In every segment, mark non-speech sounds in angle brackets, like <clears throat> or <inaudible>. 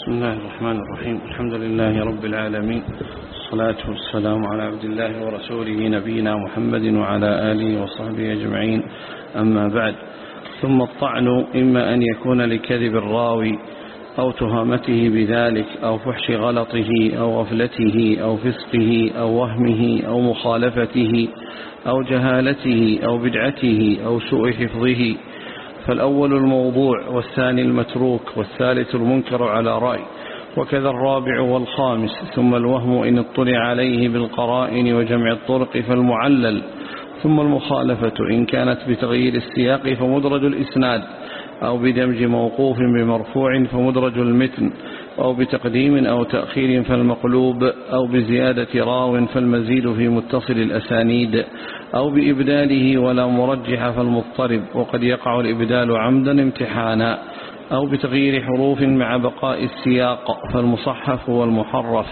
بسم الله الرحمن الرحيم. الحمد لله رب العالمين. الصلاة والسلام على عبد الله ورسوله نبينا محمد وعلى آله وصحبه أجمعين. أما بعد ثم الطعن إما أن يكون لكذب الراوي أو تهامته بذلك أو فحش غلطه أو غفلته أو فسقه أو وهمه أو مخالفته أو جهالته أو بدعته أو سوء حفظه فالأول الموضوع والثاني المتروك والثالث المنكر على رأي وكذا الرابع والخامس ثم الوهم إن اطلع عليه بالقرائن وجمع الطرق فالمعلل ثم المخالفة إن كانت بتغيير السياق فمدرج الإسناد أو بدمج موقوف بمرفوع فمدرج المتن أو بتقديم أو تأخير فالمقلوب أو بزيادة راو فالمزيد في متصل الأسانيد أو بإبداله ولا مرجح فالمضطرب وقد يقع الإبدال عمدا امتحانا أو بتغيير حروف مع بقاء السياق فالمصحف والمحرف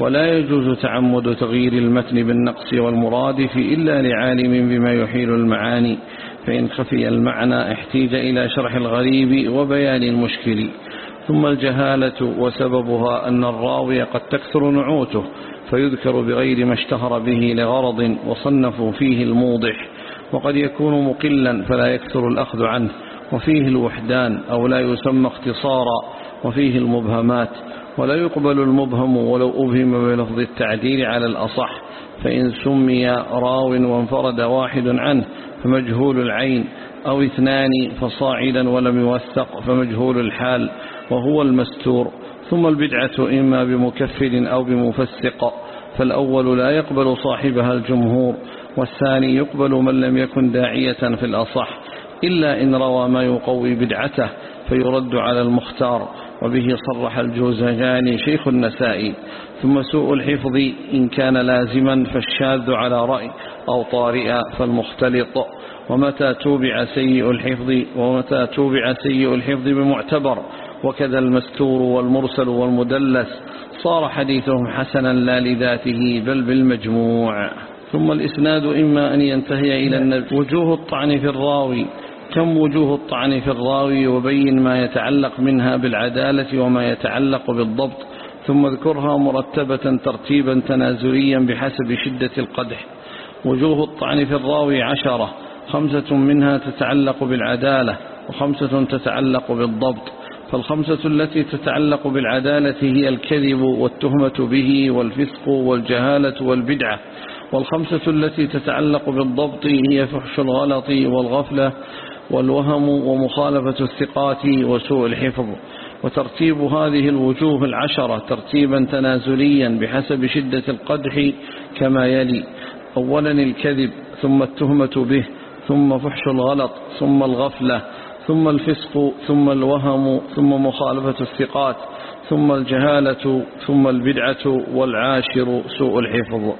ولا يجوز تعمد تغيير المتن بالنقص والمرادف إلا لعالم بما يحيل المعاني فإن خفي المعنى احتيج إلى شرح الغريب وبيان المشكل. ثم الجهالة وسببها أن الراوي قد تكثر نعوته فيذكر بغير ما اشتهر به لغرض وصنفوا فيه الموضح وقد يكون مقلا فلا يكثر الأخذ عنه وفيه الوحدان أو لا يسمى اختصارا وفيه المبهمات ولا يقبل المبهم ولو أبهم بلفظ التعديل على الأصح فإن سمي راو وانفرد واحد عنه فمجهول العين أو اثنان فصاعدا ولم يوثق فمجهول الحال وهو المستور. ثم البدعة إما بمكفر أو بمفسق فالأول لا يقبل صاحبها الجمهور والثاني يقبل من لم يكن داعية في الأصح إلا إن روى ما يقوي بدعته فيرد على المختار وبه صرح الجوزجاني شيخ النسائي. ثم سوء الحفظ إن كان لازما فالشاذ على رأي أو طارئا فالمختلط. ومتى توبع سيء الحفظ ومتى توبع سيء الحفظ بمعتبر وكذا المستور والمرسل والمدلس صار حديثهم حسنا لا لذاته بل بالمجموع. ثم الإسناد إما أن ينتهي إلى النبي وجوه الطعن في الراوي كم وجوه الطعن في الراوي وبين ما يتعلق منها بالعدالة وما يتعلق بالضبط ثم اذكرها مرتبة ترتيبا تنازليا بحسب شدة القدح. وجوه الطعن في الراوي عشرة خمسة منها تتعلق بالعدالة وخمسة تتعلق بالضبط. فالخمسة التي تتعلق بالعدالة هي الكذب والتهمة به والفسق والجهالة والبدعة. والخمسة التي تتعلق بالضبط هي فحش الغلط والغفلة والوهم ومخالفة الثقات وسوء الحفظ. وترتيب هذه الوجوه العشرة ترتيبا تنازليا بحسب شدة القدح كما يلي. أولا الكذب ثم التهمة به ثم فحش الغلط ثم الغفلة ثم الفسق ثم الوهم ثم مخالفة الثقات ثم الجهالة ثم البدعة والعاشر سوء الحفظ.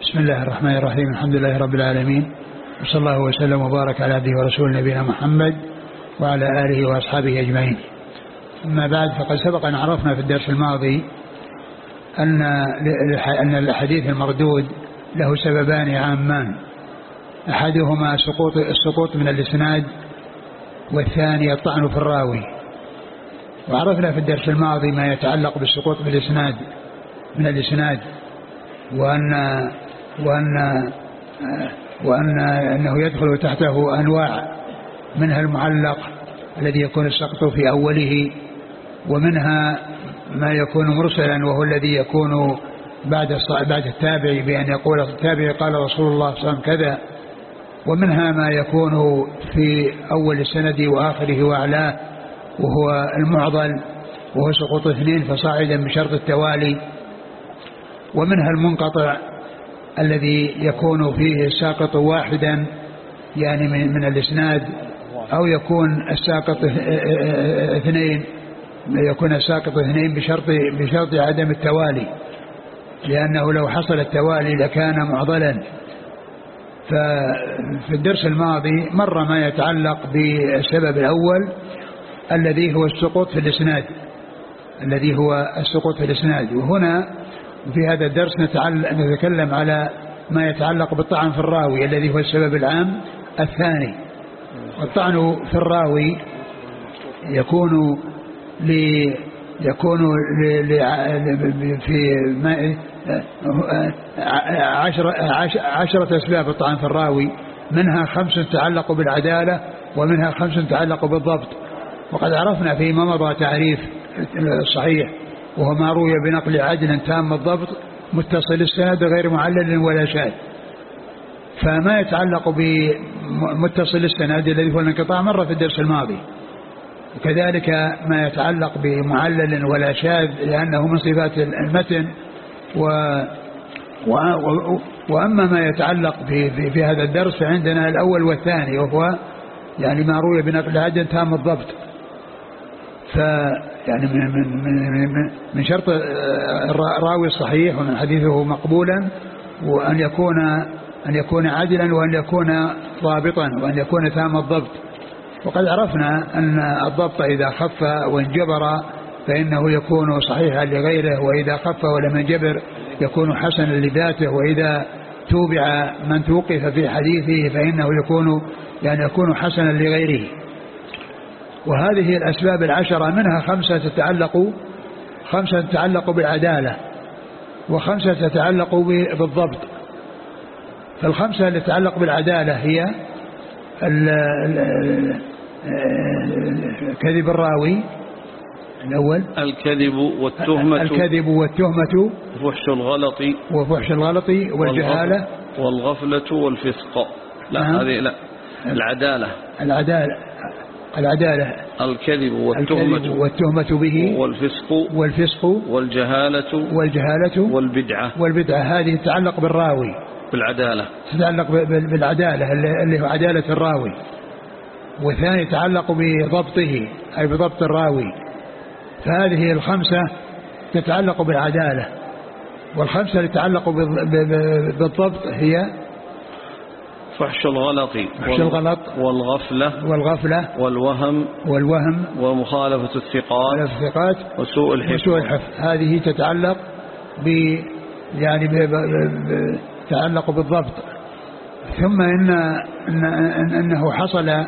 بسم الله الرحمن الرحيم الحمد لله رب العالمين وصلى الله وسلم وبارك على عبده ورسوله نبينا محمد وعلى آله وأصحابه أجمعين. أما بعد فقد سبق أن عرفنا في الدرس الماضي أن أن الحديث المردود له سببان عامان. أحدهما سقوط السقوط من الإسناد والثاني الطعن في الراوي. وعرفنا في الدرس الماضي ما يتعلق بالسقوط بالإسناد من الإسناد وأن وأن وأن أنه يدخل تحته أنواع منها المعلق الذي يكون السقط في أوله ومنها ما يكون مرسلا وهو الذي يكون بعد بعد التابع بأن يقول التابع قال رسول الله صلى الله عليه وسلم كذا ومنها ما يكون في أول السند وآخره وأعلاه وهو المعضل وهو سقوط اثنين فصاعدا بشرط التوالي. ومنها المنقطع الذي يكون فيه الساقط واحدا يعني من, من الإسناد أو يكون الساقط اثنين يكون الساقط اثنين بشرط بشرط عدم التوالي. لأنه لو حصل التوالي لكان معضلا. ففي الدرس الماضي مر ما يتعلق بالسبب الأول الذي هو السقوط في الإسناد الذي هو السقوط في الإسناد. وهنا في هذا الدرس نتكلم على ما يتعلق بالطعن في الراوي الذي هو السبب العام الثاني. والطعن في الراوي يكون ليكون في عشرة, عشرة أسباب الطعن في الراوي. منها خمس تتعلق بالعدالة ومنها خمس تتعلق بالضبط. وقد عرفنا فيما مضى تعريف الصحيح وهو ما روي بنقل عدل تام الضبط متصل السند غير معلل ولا شاذ. فما يتعلق بمتصل السند الذي هو الانقطاع مر في الدرس الماضي. وكذلك ما يتعلق بمعلل ولا شاذ لأنه من صفات المتن و وأما ما يتعلق في, في, في هذا الدرس فعندنا الأول والثاني وهو يعني ما روي بنقل عدل تام الضبط. ف يعني من من من من شرط الراوي الصحيح ومن حديثه مقبولا وأن يكون أن يكون عادلا وأن يكون ضابطا وأن يكون تام الضبط. وقد عرفنا أن الضبط إذا خف وانجبر فإنه يكون صحيحا لغيره وإذا خف ولم ينجبر يكون حسنا لذاته وإذا توبع من توقف في حديثه فإنه يكون يعني يكون حسنا لغيره. وهذه الأسباب العشرة منها خمسة تتعلق خمسة تتعلق بالعدالة وخمسة تتعلق بالضبط. فالخمسة التي تتعلق بالعدالة هي كذب الراوي الأول. الكذب والتهمة. الكذب والتهمة. وفحش الغلط. وفحش الغلط والجهالة. والغفلة والفسق. لا نعم. هذه لا. العدالة. العدالة. العدالة. الكذب والتهمة الكذب والتهمة. به. والفسق. والفسق. والجهالة. والجهالة. والبدعة. والبدعة. هذه تتعلق بالراوي. بالعدالة. تتعلق بالعدالة اللي هو عدالة الراوي. والثاني يتعلق بضبطه أي بضبط الراوي. فهذه الخمسة تتعلق بالعدالة والخمسة اللي تتعلق بالضبط هي فحش الغلط. فحش الغلط. والغفلة. والغفلة. والوهم. والوهم. ومخالفة الثقات. الثقات. وسوء الحفظ. وسوء الحفظ. هذه تتعلق ب يعني. تتعلق بالضبط. ثم إن, إن, إن أنه حصل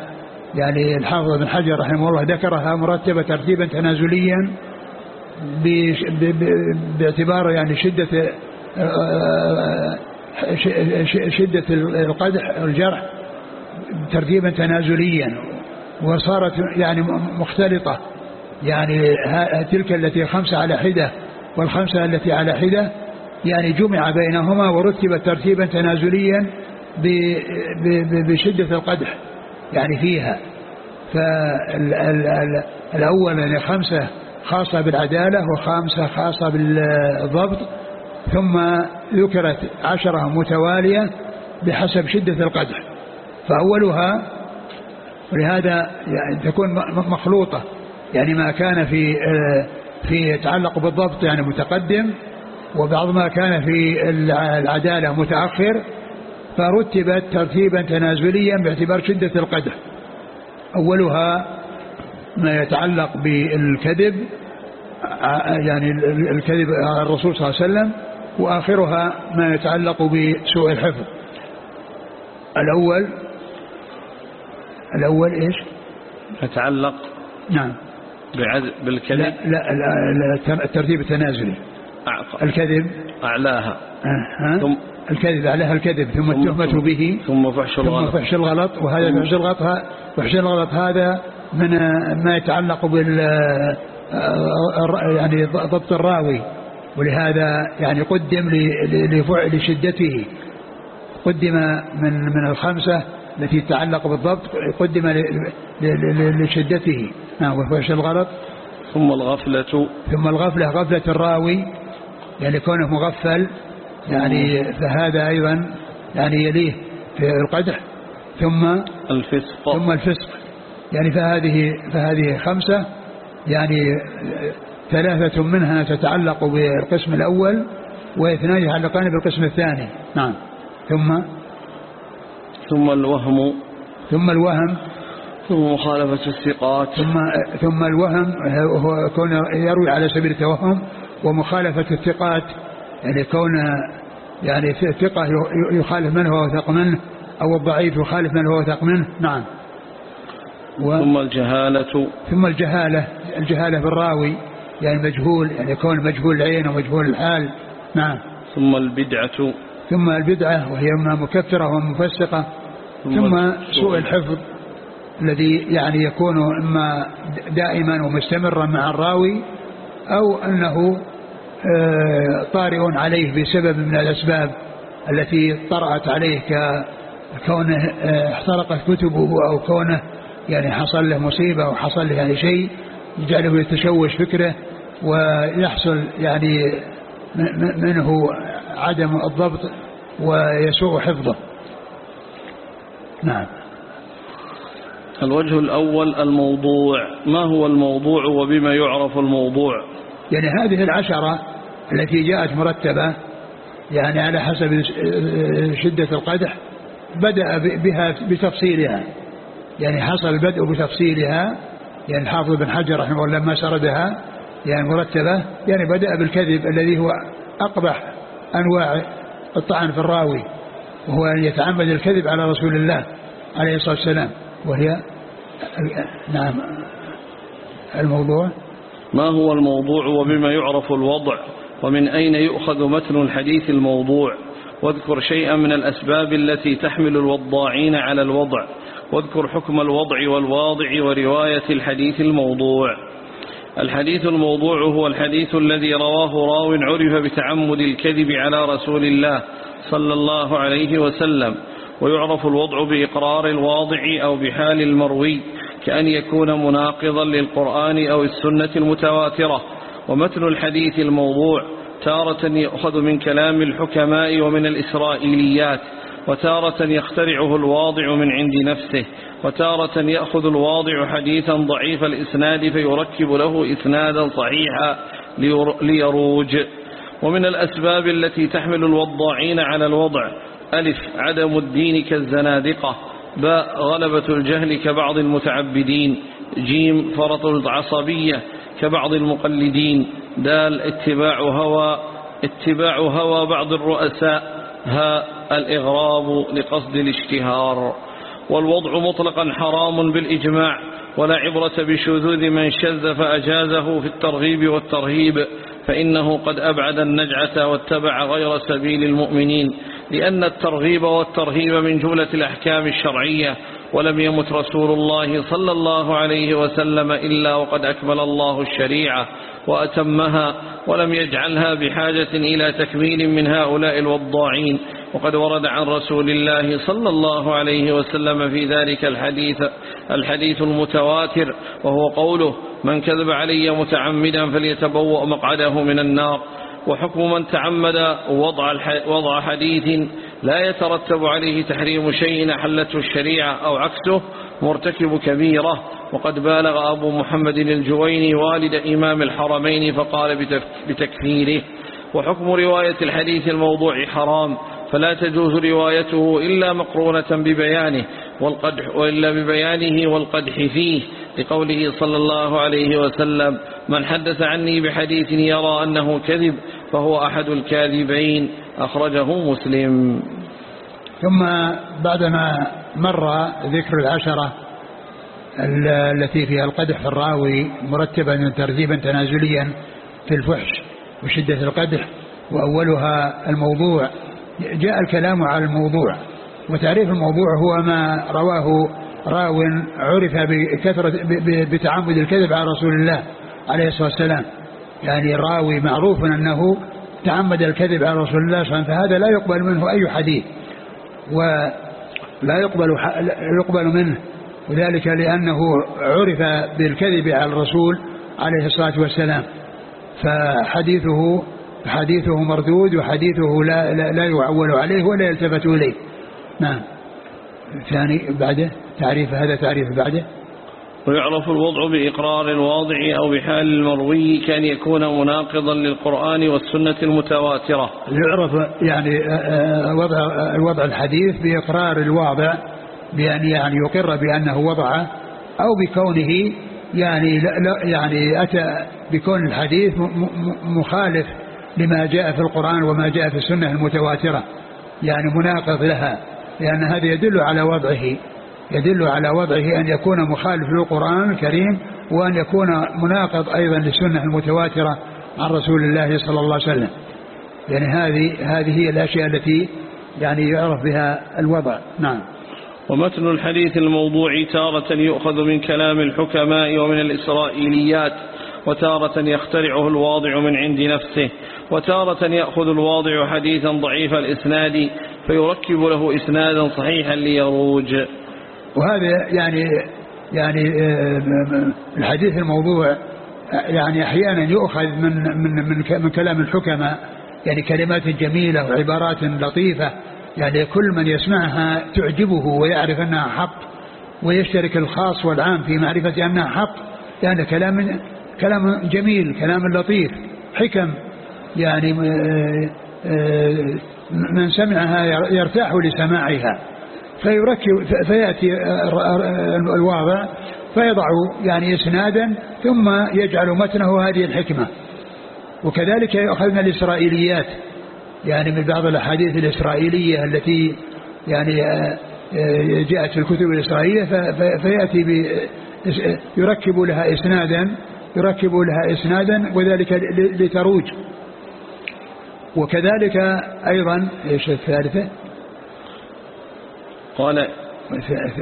يعني الحافظ بن حجر رحمه الله ذكرها مرتبة ترتيبا تنازليا باعتبار يعني شدة شدة القدح الجرح ترتيبا تنازليا وصارت يعني مختلطة. يعني تلك التي خمسة على حدة والخمسة التي على حدة يعني جمع بينهما ورتب ترتيبا تنازليا بشدة القدح. يعني فيها. فالأول يعني خمسة خاصة بالعدالة وخمسة خاصة بالضبط ثم ذكرت عشرة متوالية بحسب شدة القدح فأولها ولهذا يعني تكون مخلوطة يعني ما كان في في يتعلق بالضبط يعني متقدم وبعض ما كان في العدالة متأخر فرتبت ترتيبا تنازليا باعتبار شدة القدح. أولها ما يتعلق بالكذب يعني الكذب على الرسول صلى الله عليه وسلم وآخرها ما يتعلق بسوء الحفظ. الأول الأول إيش؟ يتعلق نعم. بالكذب؟ لا, لا, لا الترتيب التنازلي. الكذب. أعلاها. ثم الكذب أعلاها الكذب ثم التهمة به ثم فحش الغلط. ثم فحش الغلط وهذا فحش الغلط فحش الغلط هذا من ما يتعلق بال يعني ضبط الراوي ولهذا يعني قدم لشدته. قدم من من الخمسة التي تتعلق بالضبط قدم لشدته. نعم وفحش الغلط. ثم الغفلة. ثم الغفلة غفلة الراوي يعني كونه مغفل يعني فهذا أيضا يعني يليه في القدح ثم الفسق. ثم الفسق. يعني فهذه فهذه خمسة يعني ثلاثة منها تتعلق بالقسم الأول واثنان يتعلقان بالقسم الثاني. نعم. ثم؟ ثم الوهم. ثم الوهم. ثم مخالفة الثقات. ثم ثم الوهم هو كون يروي على سبيل التوهم ومخالفة الثقات يعني كون يعني ثقة يخالف من هو وثق منه أو الضعيف يخالف من هو وثق منه. نعم. و ثم الجهالة. ثم الجهالة الجهالة بالراوي يعني مجهول يعني يكون مجهول العين ومجهول الحال. نعم. ثم البدعة. ثم البدعة وهي إما مكفرة ومفسقة ثم, ثم سوء الحفظ الذي يعني يكون إما دائما ومستمرا مع الراوي أو أنه طارئ عليه بسبب من الأسباب التي طرأت عليه كونه آه، احترقت كتبه أو كونه يعني حصل له مصيبة أو حصل له يعني شيء يجعله يتشوش فكره ويحصل يعني منه عدم الضبط ويسوء حفظه. نعم. الوجه الأول الموضوع. ما هو الموضوع وبما يعرف الموضوع؟ يعني هذه العشرة التي جاءت مرتبة يعني على حسب شدة القدح بدأ بها بتفصيلها. يعني حصل البدء بتفصيلها يعني الحافظ بن حجر رحمه الله لما سردها يعني مرتبة يعني بدأ بالكذب الذي هو أقبح أنواع الطعن في الراوي وهو أن يتعمد الكذب على رسول الله عليه الصلاة والسلام وهي نعم الموضوع. ما هو الموضوع وبما يعرف الوضع ومن أين يؤخذ متن الحديث الموضوع؟ واذكر شيئا من الأسباب التي تحمل الوضاعين على الوضع. واذكر حكم الوضع والواضع ورواية الحديث الموضوع. الحديث الموضوع هو الحديث الذي رواه راو عرف بتعمد الكذب على رسول الله صلى الله عليه وسلم. ويعرف الوضع بإقرار الواضع أو بحال المروي. كأن يكون مناقضا للقرآن أو السنة المتواترة ومتن الحديث الموضوع تارة يأخذ من كلام الحكماء ومن الإسرائيليات وتارة يخترعه الواضع من عند نفسه وتارة يأخذ الواضع حديثا ضعيف الإسناد فيركب له إسنادا صحيحا ليروج. ومن الأسباب التي تحمل الوضاعين على الوضع ألف عدم الدين كالزنادقة. باء غلبة الجهل كبعض المتعبدين جيم فرط العصبية كبعض المقلدين دال اتباع هوى اتباع هوى بعض الرؤساء ها الإغراب لقصد الاشتهار. والوضع مطلقا حرام بالإجماع ولا عبرة بشذوذ من شذ فأجازه في الترغيب والترهيب فإنه قد أبعد النجعة واتبع غير سبيل المؤمنين. لأن الترغيب والترهيب من جملة الأحكام الشرعية ولم يمت رسول الله صلى الله عليه وسلم إلا وقد أكمل الله الشريعة وأتمها ولم يجعلها بحاجة إلى تكميل من هؤلاء الوضاعين. وقد ورد عن رسول الله صلى الله عليه وسلم في ذلك الحديث الحديث المتواتر وهو قوله من كذب علي متعمدا فليتبوأ مقعده من النار. وحكم من تعمد وضع, وضع حديث لا يترتب عليه تحريم شيء حلته الشريعة أو عكسه مرتكب كبيرة. وقد بالغ أبو محمد الجويني والد إمام الحرمين فقال بتكفيره. وحكم رواية الحديث الموضوع حرام فلا تجوز روايته إلا مقرونة ببيانه والقدح وإلا ببيانه والقدح فيه. لقوله صلى الله عليه وسلم من حدث عني بحديث يرى أنه كذب فهو أحد الكاذبين. أخرجه مسلم. ثم بعدما مر ذكر العشرة التي فيها القدح في الراوي مرتبا ترتيبا تنازليا في الفحش وشدة القدح وأولها الموضوع. جاء الكلام على الموضوع وتعريف الموضوع هو ما رواه راو عرف بكثرة بتعمد الكذب على رسول الله عليه الصلاة والسلام. يعني الراوي معروف أنه تعمد الكذب على رسول الله صلى الله عليه وسلم فهذا لا يقبل منه أي حديث ولا يقبل يقبل منه وذلك لأنه عرف بالكذب على الرسول عليه الصلاة والسلام فحديثه حديثه مردود وحديثه لا, لا, لا يعول عليه ولا يلتفت إليه. نعم. ثاني بعده تعريف هذا تعريف بعده. ويعرف الوضع بإقرار الواضع أو بحال المروي كان يكون مناقضا للقرآن والسنة المتواترة. يعرف يعني آه، آه، وضع الوضع الحديث بإقرار الواضع بأن يعني يقر بأنه وضعه أو بكونه يعني لا يعني أتى بكون الحديث مخالف لما جاء في القرآن وما جاء في السنة المتواترة. يعني مناقض لها لأن هذا يدل على وضعه. يدل على وضعه أن يكون مخالف للقرآن الكريم وأن يكون مناقض أيضا للسنة المتواترة عن رسول الله صلى الله عليه وسلم. يعني هذه هذه هي الأشياء التي يعني يعرف بها الوضع. نعم. ومتن الحديث الموضوع تارة يؤخذ من كلام الحكماء ومن الإسرائيليات وتارة يخترعه الواضع من عند نفسه وتارة يأخذ الواضع حديثا ضعيف الإسناد فيركب له إسنادا صحيحا ليروج. وهذا يعني يعني آه، الحديث الموضوع يعني أحيانا يؤخذ من من من, من كلام الحكماء يعني كلمات جميلة وعبارات لطيفة يعني كل من يسمعها تعجبه ويعرف أنها حق ويشترك الخاص والعام في معرفة أنها حق. يعني كلام كلام جميل كلام لطيف حكم يعني آه، آه، من سمعها يرتاح لسماعها. فيركب فيأتي الواضع فيضع يعني إسنادا ثم يجعل متنه هذه الحكمة. وكذلك يأخذنا الإسرائيليات يعني من بعض الأحاديث الإسرائيلية التي يعني آه، جاءت في الكتب الإسرائيلية فيأتي يركب لها إسنادا يركب لها إسنادا وذلك لتروج. وكذلك أيضا إيش الثالثة؟ قال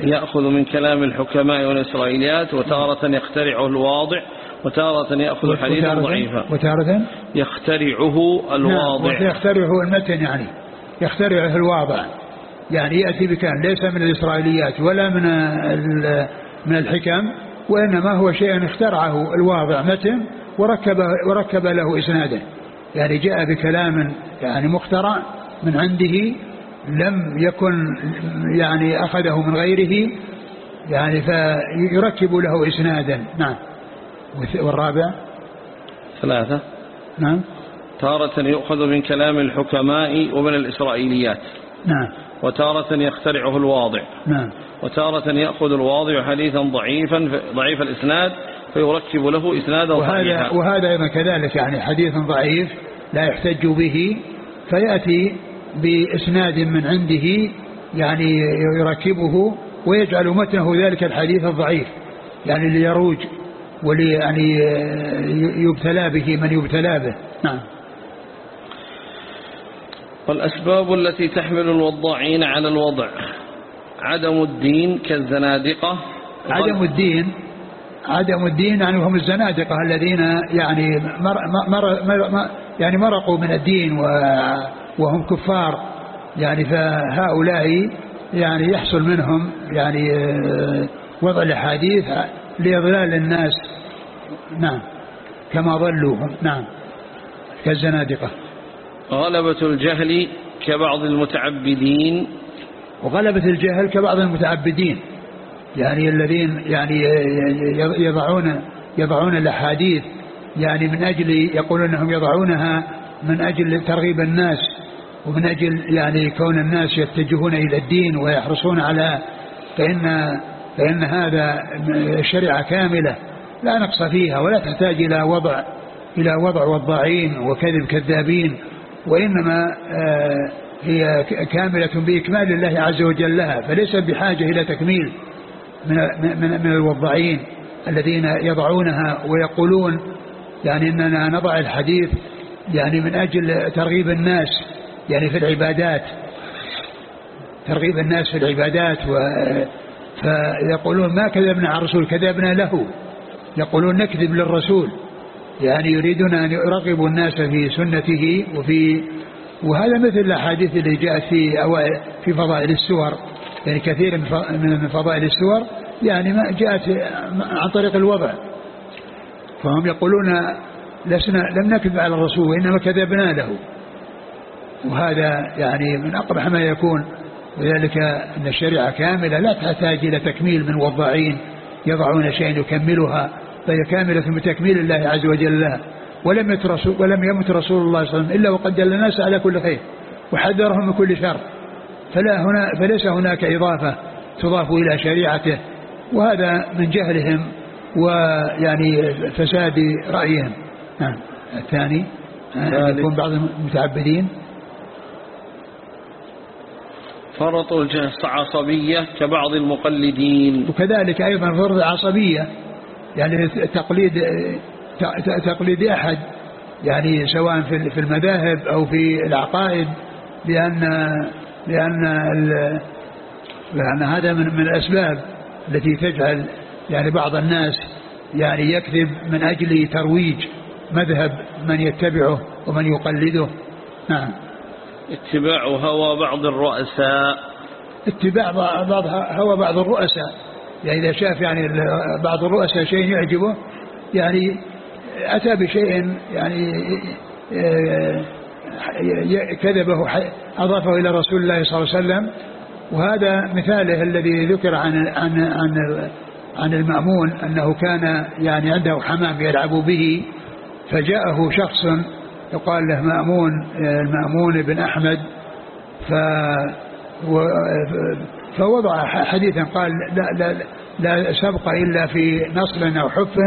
يأخذ من كلام الحكماء والإسرائيليات وتارة يخترعه الواضع وتارة يأخذ حديثا ضعيفا. وتارة؟ يخترعه الواضع. نعم يخترعه المتن يعني. يخترعه الواضع. يعني يأتي بكلام ليس من الإسرائيليات ولا من من الحكم وإنما هو شيء اخترعه الواضع متن وركب وركب له إسناده. يعني جاء بكلام يعني مخترع من عنده لم يكن يعني أخذه من غيره يعني فيركب له إسنادا. نعم. والرابع؟ ثلاثة. نعم. تارة يؤخذ من كلام الحكماء ومن الإسرائيليات. نعم. وتارة يخترعه الواضع. نعم. وتارة يأخذ الواضع حديثا ضعيفا ضعيف الإسناد فيركب له إسنادا وهذا وهذا أيضا كذلك يعني حديث ضعيف لا يحتج به فيأتي بإسناد من عنده يعني يركبه ويجعل متنه ذلك الحديث الضعيف يعني ليروج ولي يعني يبتلى به من يبتلى به. نعم. والأسباب التي تحمل الوضاعين على الوضع عدم الدين كالزنادقة. عدم الدين عدم الدين يعني هم الزنادقة الذين يعني مر مر مر يعني مرقوا من الدين وهم كفار. يعني فهؤلاء يعني يحصل منهم يعني آه، وضع الأحاديث لإضلال الناس. نعم كما ضلوا نعم كالزنادقة. غلبة الجهل كبعض المتعبدين. وغلبة الجهل كبعض المتعبدين. يعني الذين يعني يضعون يضعون الأحاديث يعني من أجل يقولون أنهم يضعونها من أجل ترغيب الناس. ومن أجل يعني كون الناس يتجهون إلى الدين ويحرصون على فإن فإن هذا شريعة كاملة لا نقص فيها ولا تحتاج إلى وضع إلى وضع وضاعين وكذب كذابين وإنما آه، هي كاملة بإكمال الله عز وجل لها فليس بحاجة إلى تكميل من من من الوضاعين الذين يضعونها ويقولون يعني إننا نضع الحديث يعني من أجل ترغيب الناس يعني في العبادات ترغيب الناس في العبادات و فيقولون ما كذبنا على الرسول كذبنا له. يقولون نكذب للرسول يعني يريدون أن يرغبوا الناس في سنته وفي وهذا مثل الأحاديث اللي جاءت في أوائل في فضائل السور. يعني كثير من فضائل السور يعني ما جاءت عن طريق الوضع. فهم يقولون لسنا لم نكذب على الرسول وإنما كذبنا له. وهذا يعني من أقبح ما يكون وذلك أن الشريعة كاملة لا تحتاج إلى تكميل من وضاعين يضعون شيئا يكملها فهي كاملة بتكميل الله عز وجل. لها ولم يمت رسول, ولم يمت رسول الله صلى الله عليه وسلم إلا وقد دل الناس على كل خير وحذرهم من كل شر. فلا هنا فليس هناك إضافة تضاف إلى شريعته وهذا من جهلهم ويعني فساد رأيهم. نعم الثاني يكون بعض المتعبدين فرط العصبية كبعض المقلدين. وكذلك أيضا فرط العصبية يعني تقليد تقليد أحد يعني سواء في المذاهب أو في العقائد لأن لأن لأن هذا من من الأسباب التي تجعل يعني بعض الناس يعني يكذب من أجل ترويج مذهب من يتبعه ومن يقلده. نعم. اتباع هوى بعض الرؤساء. اتباع بعض هوى بعض الرؤساء. يعني إذا شاف يعني بعض الرؤساء شيء يعجبه يعني أتى بشيء يعني كذبه أضافه إلى رسول الله صلى الله عليه وسلم. وهذا مثاله الذي ذكر عن عن عن عن المأمون أنه كان يعني عنده حمام يلعب به فجاءه شخص يقال له مأمون المأمون بن أحمد ف فوضع حديثا قال لا, لا, لا سبق إلا في نصل أو حف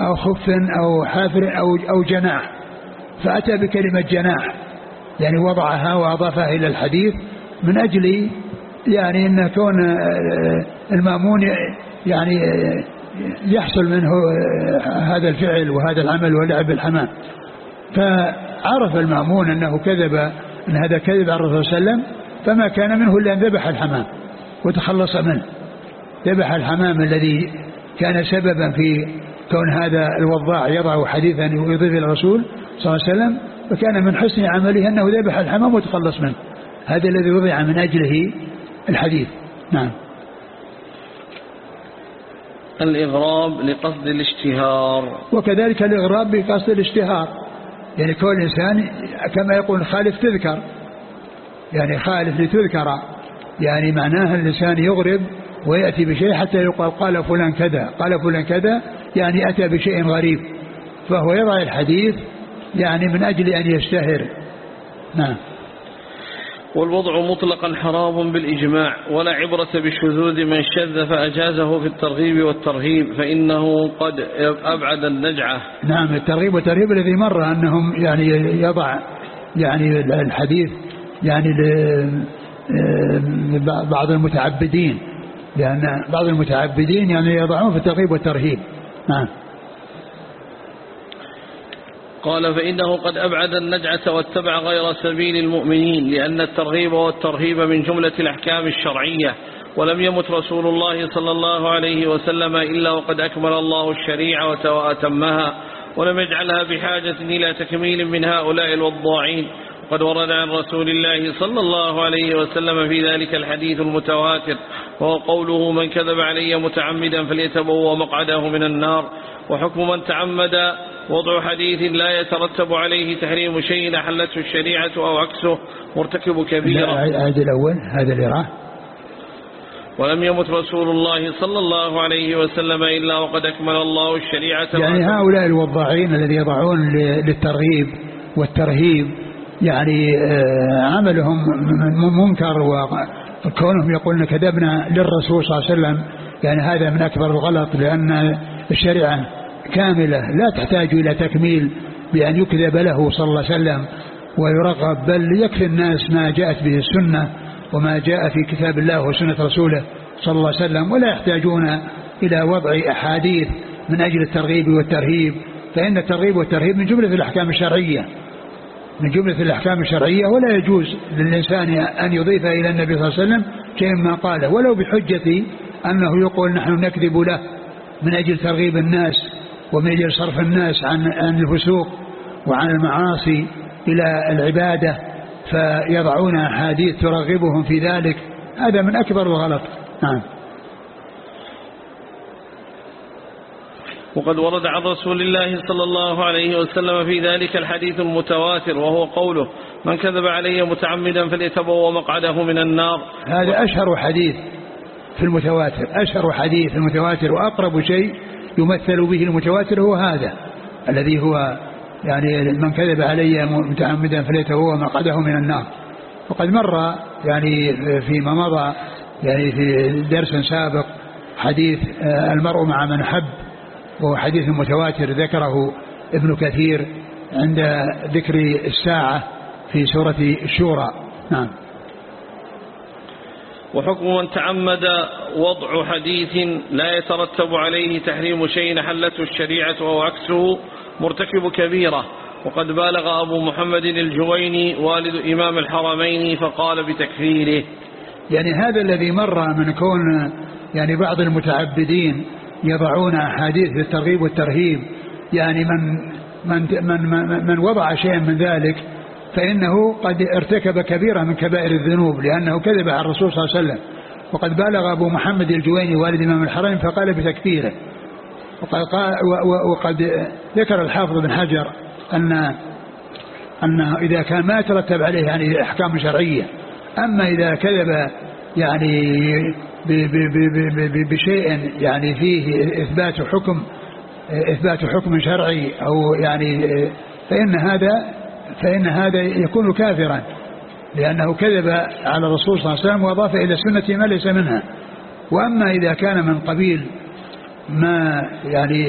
أو خف أو حافر أو, أو جناح. فأتى بكلمة جناح يعني وضعها وأضافها إلى الحديث من أجل يعني أن كون آه، المأمون يعني آه، يحصل منه آه، هذا الفعل وهذا العمل ولعب الحمام. فعرف المأمون أنه كذب أن هذا كذب على الرسول صلى الله عليه وسلم فما كان منه إلا أن ذبح الحمام وتخلص منه. ذبح الحمام الذي كان سببا في كون هذا الوضاع يضع حديثا ويضيف إلى الرسول صلى الله عليه وسلم فكان من حسن عمله أنه ذبح الحمام وتخلص منه. هذا الذي وضع من أجله الحديث. نعم. الإغراب لقصد الاشتهار. وكذلك الإغراب بقصد الاشتهار. يعني كل إنسان كما يقول خالف تذكر يعني خالف لتذكر يعني معناها الإنسان يغرب ويأتي بشيء حتى يقال قال فلان كذا قال فلان كذا يعني أتى بشيء غريب. فهو يضع الحديث يعني من أجل أن يشتهر. نعم. والوضع مطلقا حرام بالإجماع ولا عبرة بشذوذ من شذ فأجازه في الترغيب والترهيب فإنه قد أبعد النجعة. نعم الترغيب والترهيب الذي مر أنهم يعني يضع يعني الحديث يعني بعض المتعبدين لأن بعض المتعبدين يعني يضعون في الترغيب والترهيب. نعم. قال فإنه قد أبعد النجعة واتبع غير سبيل المؤمنين لأن الترغيب والترهيب من جملة الأحكام الشرعية ولم يمت رسول الله صلى الله عليه وسلم إلا وقد أكمل الله الشريعة وأتمها ولم يجعلها بحاجة إلى تكميل من هؤلاء الوضاعين. قد ورد عن رسول الله صلى الله عليه وسلم في ذلك الحديث المتواتر وهو قوله من كذب علي متعمدا فليتبوى مقعده من النار وحكم من تعمد وضع حديث لا يترتب عليه تحريم شيء أحلته الشريعة أو عكسه مرتكب كبيرة. هذا الأول هذا اللي راه. ولم يمت رسول الله صلى الله عليه وسلم إلا وقد أكمل الله الشريعة. يعني هؤلاء الوضاعين الذي يضعون للترغيب والترهيب يعني آه، عملهم منكر وكونهم يقولون كذبنا للرسول صلى الله عليه وسلم يعني هذا من أكبر الغلط لأن الشريعة كاملة لا تحتاج إلى تكميل بأن يكذب له صلى الله عليه وسلم ويرغب بل يكفي الناس ما جاءت به السنة وما جاء في كتاب الله وسنة رسوله صلى الله عليه وسلم ولا يحتاجون إلى وضع أحاديث من أجل الترغيب والترهيب فإن الترغيب والترهيب من جملة الأحكام الشرعية. من جملة الأحكام الشرعية ولا يجوز للإنسان أن يضيف إلى النبي صلى الله عليه وسلم شيء ما قاله ولو بحجة أنه يقول نحن نكذب له من أجل ترغيب الناس. ومن أجل صرف الناس عن عن الفسوق وعن المعاصي إلى العبادة فيضعون أحاديث ترغبهم في ذلك. هذا من أكبر الغلط. نعم. وقد ورد عن رسول الله صلى الله عليه وسلم في ذلك الحديث المتواتر وهو قوله من كذب علي متعمدا فليتبوى مقعده من النار. هذا أشهر حديث في المتواتر أشهر حديث المتواتر وأقرب شيء يمثل به المتواتر هو هذا الذي هو يعني من كذب علي متعمدا فليتبوى مقعده من النار. وقد مر يعني فيما مضى يعني في درس سابق حديث آه، المرء مع من حب وهو حديث متواتر ذكره ابن كثير عند ذكر الساعة في سورة الشورى نعم. وحكم من تعمد وضع حديث لا يترتب عليه تحريم شيء حلته الشريعة أو عكسه مرتكب كبيرة. وقد بالغ أبو محمد الجويني والد إمام الحرمين فقال بتكفيره. يعني هذا الذي مر من كون يعني بعض المتعبدين يضعون أحاديث بالترغيب والترهيب. يعني من من من من وضع شيئا من ذلك فإنه قد ارتكب كبيرة من كبائر الذنوب لأنه كذب على الرسول صلى الله عليه وسلم. وقد بالغ أبو محمد الجويني والد إمام الحرمين فقال بتكفيره وقد, قال وقد ذكر الحافظ بن حجر أن أنه إذا كان ما يترتب عليه يعني أحكام شرعية أما إذا كذب يعني بشيء يعني فيه إثبات حكم إثبات حكم شرعي أو يعني فإن هذا فإن هذا يكون كافرا لأنه كذب على الرسول صلى الله عليه وسلم وأضاف إلى السنة ما ليس منها. وأما إذا كان من قبيل ما يعني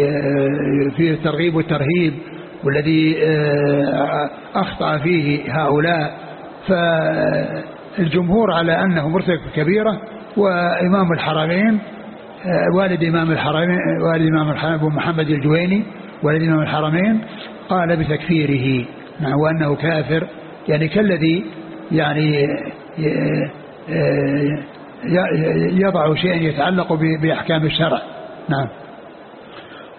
فيه الترغيب والترهيب والذي أخطأ فيه هؤلاء فالجمهور على أنه مرتكب كبيرة. وإمام الحرمين والد إمام الحرمين والد إمام الحرمين محمد الجويني والد إمام الحرمين قال بتكفيره. نعم وأنه كافر يعني كالذي يعني يضع شيئا يتعلق بأحكام الشرع. نعم.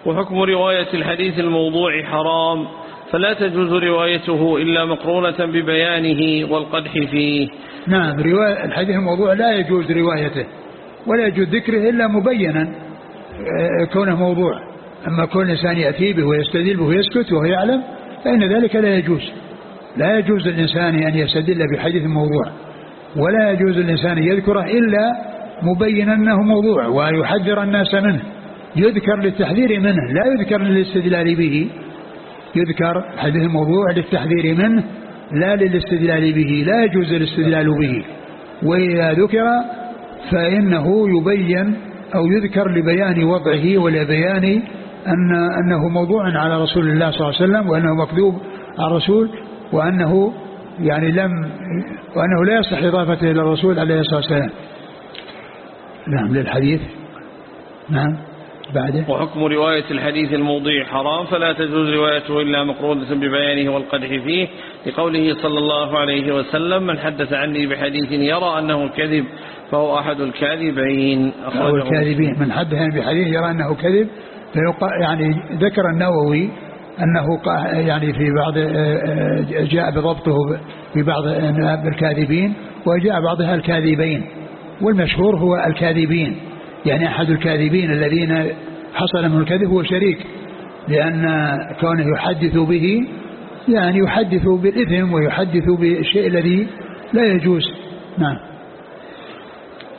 وحكم رواية الحديث الموضوع حرام فلا تجوز روايته إلا مقرونة ببيانه والقدح فيه. نعم رواية الحديث الموضوع لا يجوز روايته ولا يجوز ذكره إلا مبينا آه، كونه موضوع. أما كون الإنسان يأتي به ويستدل به ويسكت وهو يعلم فإن ذلك لا يجوز. لا يجوز للإنسان أن يستدل بحديث موضوع ولا يجوز للإنسان يذكره إلا مبينا أنه موضوع ويحذر الناس منه يذكر للتحذير منه لا يذكر للاستدلال به. يذكر حديث الموضوع للتحذير منه لا للاستدلال به لا يجوز الاستدلال به. وإذا ذكر فإنه يبين أو يذكر لبيان وضعه ولبيان أن أنه موضوع على رسول الله صلى الله عليه وسلم وأنه مكذوب على الرسول وأنه يعني لم وأنه لا يصح إضافته إلى الرسول عليه الصلاة والسلام. نعم للحديث. نعم بعده. وحكم رواية الحديث الموضوع حرام فلا تجوز روايته إلا مقرونة ببيانه والقدح فيه. لقوله صلى الله عليه وسلم من حدث عني بحديث يرى أنه كذب فهو أحد الكاذبين. أو الكاذبين. من حدث بحديث يرى أنه كذب يعني ذكر النووي أنه يعني في بعض جاء بضبطه في بعض الكاذبين وجاء بعضها الكاذبين والمشهور هو الكاذبين يعني أحد الكاذبين الذين حصل من الكذب هو شريك لأن كونه يحدث به يعني يحدث بالإثم ويحدث بالشيء الذي لا يجوز. نعم.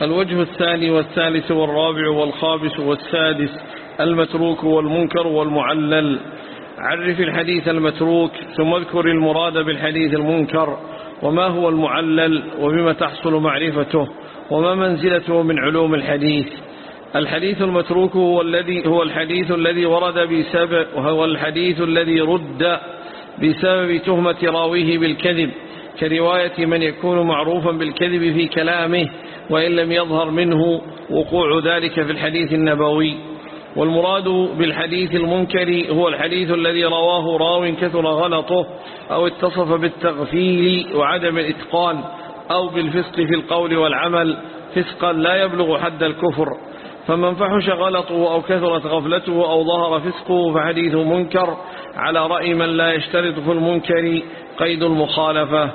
الوجه الثاني والثالث والرابع والخامس والسادس المتروك والمنكر والمعلل. عرف الحديث المتروك ثم اذكر المراد بالحديث المنكر. وما هو المعلل وبما تحصل معرفته. وما منزلته من علوم الحديث. الحديث المتروك هو الذي هو الحديث الذي ورد بسبب وهو الحديث الذي رد بسبب تهمة راويه بالكذب. كرواية من يكون معروفا بالكذب في كلامه وإن لم يظهر منه وقوع ذلك في الحديث النبوي. والمراد بالحديث المنكر هو الحديث الذي رواه راو كثر غلطه أو اتصف بالتغفيل وعدم الإتقان أو بالفسق في القول والعمل فسقا لا يبلغ حد الكفر. فمن فحش غلطه أو كثرت غفلته أو ظهر فسقه فحديث منكر على رأي من لا يشترط في المنكر قيد المخالفة.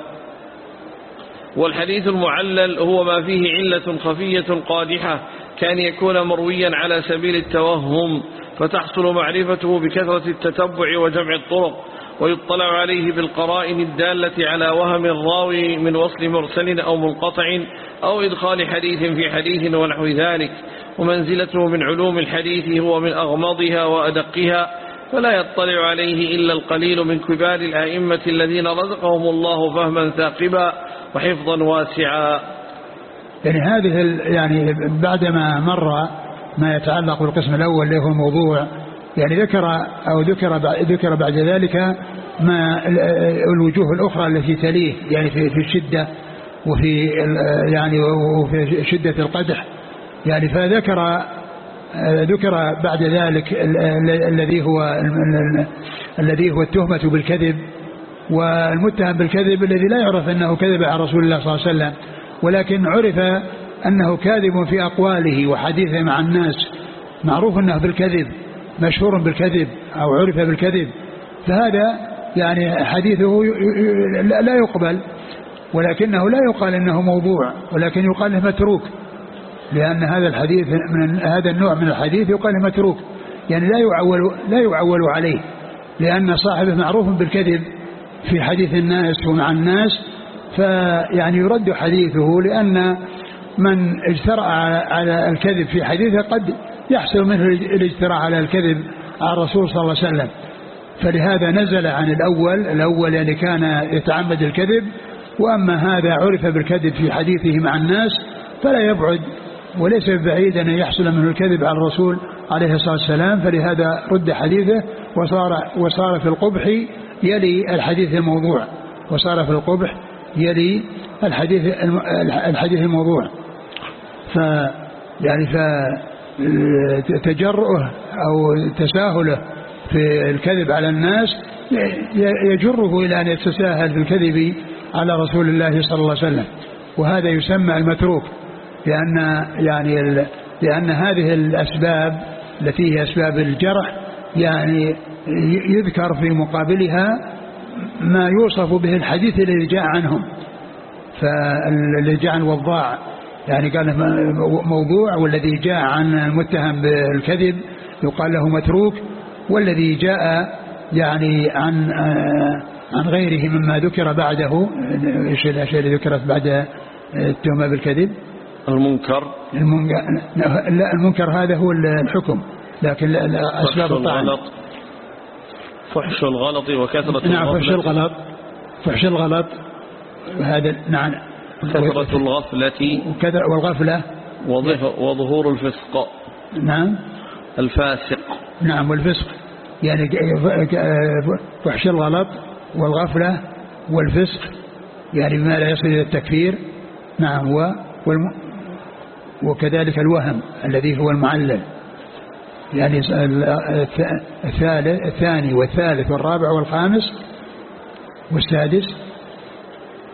والحديث المعلل هو ما فيه علة خفية قادحة كان يكون مرويا على سبيل التوهم فتحصل معرفته بكثرة التتبع وجمع الطرق ويطلع عليه بالقرائن الدالة على وهم الراوي من وصل مرسل أو منقطع أو إدخال حديث في حديث ونحو ذلك. ومنزلته من علوم الحديث هو من أغمضها وأدقها فلا يطلع عليه إلا القليل من كبار الأئمة الذين رزقهم الله فهما ثاقبا وحفظا واسعا. يعني هذه يعني بعدما مر ما يتعلق بالقسم الأول اللي هو موضوع يعني ذكر أو ذكر ذكر بعد ذلك ما الوجوه الأخرى التي تليه يعني في الشدة وفي يعني وفي شدة القدح. يعني فذكر ذكر بعد ذلك الذي هو الذي هو التهمة بالكذب والمتهم بالكذب الذي لا يعرف أنه كذب على رسول الله صلى الله عليه وسلم. ولكن عرف أنه كاذب في أقواله وحديثه مع الناس. معروف أنه بالكذب مشهور بالكذب أو عرف بالكذب. فهذا يعني حديثه لا يقبل ولكنه لا يقال إنه موضوع ولكن يقال إنه متروك. لأن هذا الحديث من هذا النوع من الحديث يقال إنه متروك. يعني لا يعول لا يعول عليه لأن صاحبه معروف بالكذب في حديث الناس ومع الناس فيعني يرد حديثه لأن من اجترأ على الكذب في حديثه قد يحصل منه الاجتراء على الكذب على الرسول صلى الله عليه وسلم. فلهذا نزل عن الأول الأول يعني كان يتعمد الكذب وأما هذا عرف بالكذب في حديثه مع الناس فلا يبعد وليس بعيد أن يحصل منه الكذب على الرسول عليه الصلاة والسلام. فلهذا رد حديثه وصار, وصار في القبح يلي الحديث الموضوع وصار في القبح يلي الحديث الحديث الموضوع. ف يعني فتجرؤه أو تساهله في الكذب على الناس يجره إلى أن يتساهل في الكذب على رسول الله صلى الله عليه وسلم. وهذا يسمى المتروك لأن يعني لأن هذه الأسباب التي هي أسباب الجرح يعني يذكر في مقابلها ما يوصف به الحديث الذي جاء عنهم. فالذي جاء عن الوضاع يعني قال موضوع والذي جاء عن المتهم بالكذب يقال له متروك والذي جاء يعني عن عن غيره مما ذكر بعده إيش الأشياء اللي ذكرت بعد التهمة بالكذب؟ المنكر. المنكر لا المنكر هذا هو الحكم لكن أسباب الطعن. فحش الغلط وكثرة نعم فحش الغلط. فحش الغلط. هذا نعم. كثرة الغفلة. والغفلة. وظهور الفسق. نعم. الفاسق. نعم والفسق. يعني فحش الغلط والغفلة والفسق. يعني بما لا يصل إلى التكفير. نعم هو والم وكذلك الوهم الذي هو المعلل. يعني الثاني والثالث والرابع والخامس والسادس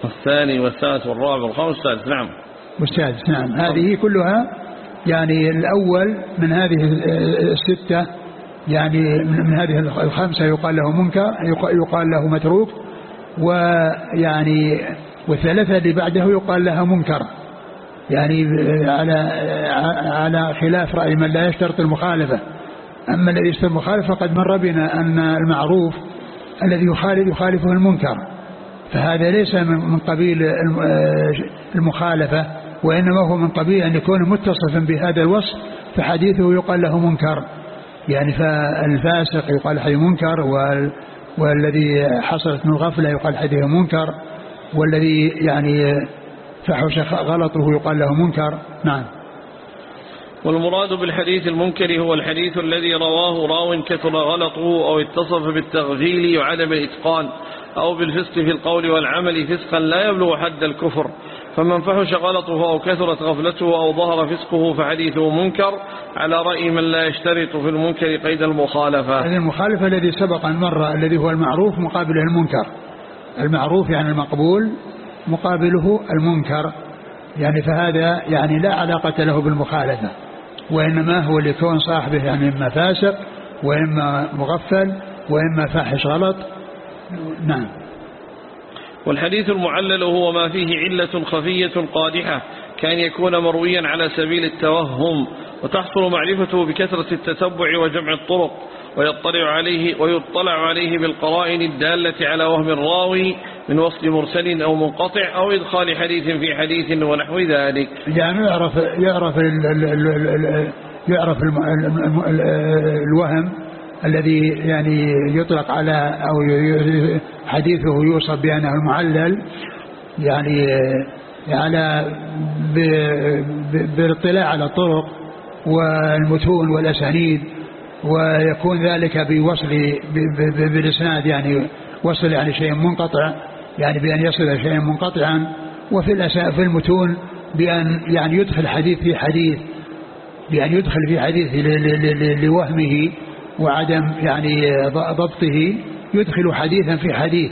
الثاني والثالث والرابع والخامس والسادس نعم. والسادس نعم. هذه كلها يعني الأول من هذه الستة يعني من هذه الخمسة يقال له منكر يقال له متروك ويعني والثلاثة اللي بعده يقال لها منكر. يعني على على خلاف رأي من لا يشترط المخالفة. أما الذي يشترط المخالفة فقد مر بنا أن المعروف الذي يخالف يخالفه المنكر. فهذا ليس من قبيل المخالفة وإنما هو من قبيل أن يكون متصفا بهذا الوصف فحديثه يقال له منكر. يعني فالفاسق يقال حديث منكر والذي حصلت من غفلة يقال حديث منكر والذي يعني فحش غلطه يقال له منكر. نعم. والمراد بالحديث المنكر هو الحديث الذي رواه راو كثر غلطه أو اتصف بالتغفيل وعدم الإتقان أو بالفسق في القول والعمل فسقا لا يبلغ حد الكفر. فمن فحش غلطه أو كثرت غفلته أو ظهر فسقه فحديثه منكر على رأي من لا يشترط في المنكر قيد المخالفة. هذه المخالفة الذي سبق أن مر الذي هو المعروف مقابله المنكر. المعروف يعني المقبول. مقابله المنكر. يعني فهذا يعني لا علاقة له بالمخالفة وإنما هو لكون صاحبه يعني إما فاسق وإما مغفل وإما فاحش غلط. نعم. والحديث المعلل هو ما فيه علة خفية قادحة كأن يكون مرويا على سبيل التوهم وتحصل معرفته بكثرة التتبع وجمع الطرق ويطلع عليه ويطلع عليه بالقرائن الدالة على وهم الراوي من وصل مرسل أو منقطع أو إدخال حديث في حديث ونحو ذلك. يعني يعرف يعرف يعرف الوهم الذي يعني يطلق على أو حديثه يوصف بأنه المعلل يعني على بالاطلاع على الطرق والمتون والأسانيد ويكون ذلك بوصل بالإسناد يعني وصل يعني شيء منقطع. يعني بأن يصل شيء منقطعا وفي في المتون بأن يعني يدخل حديث في حديث بأن يدخل في حديث لوهمه وعدم يعني ضبطه يدخل حديثا في حديث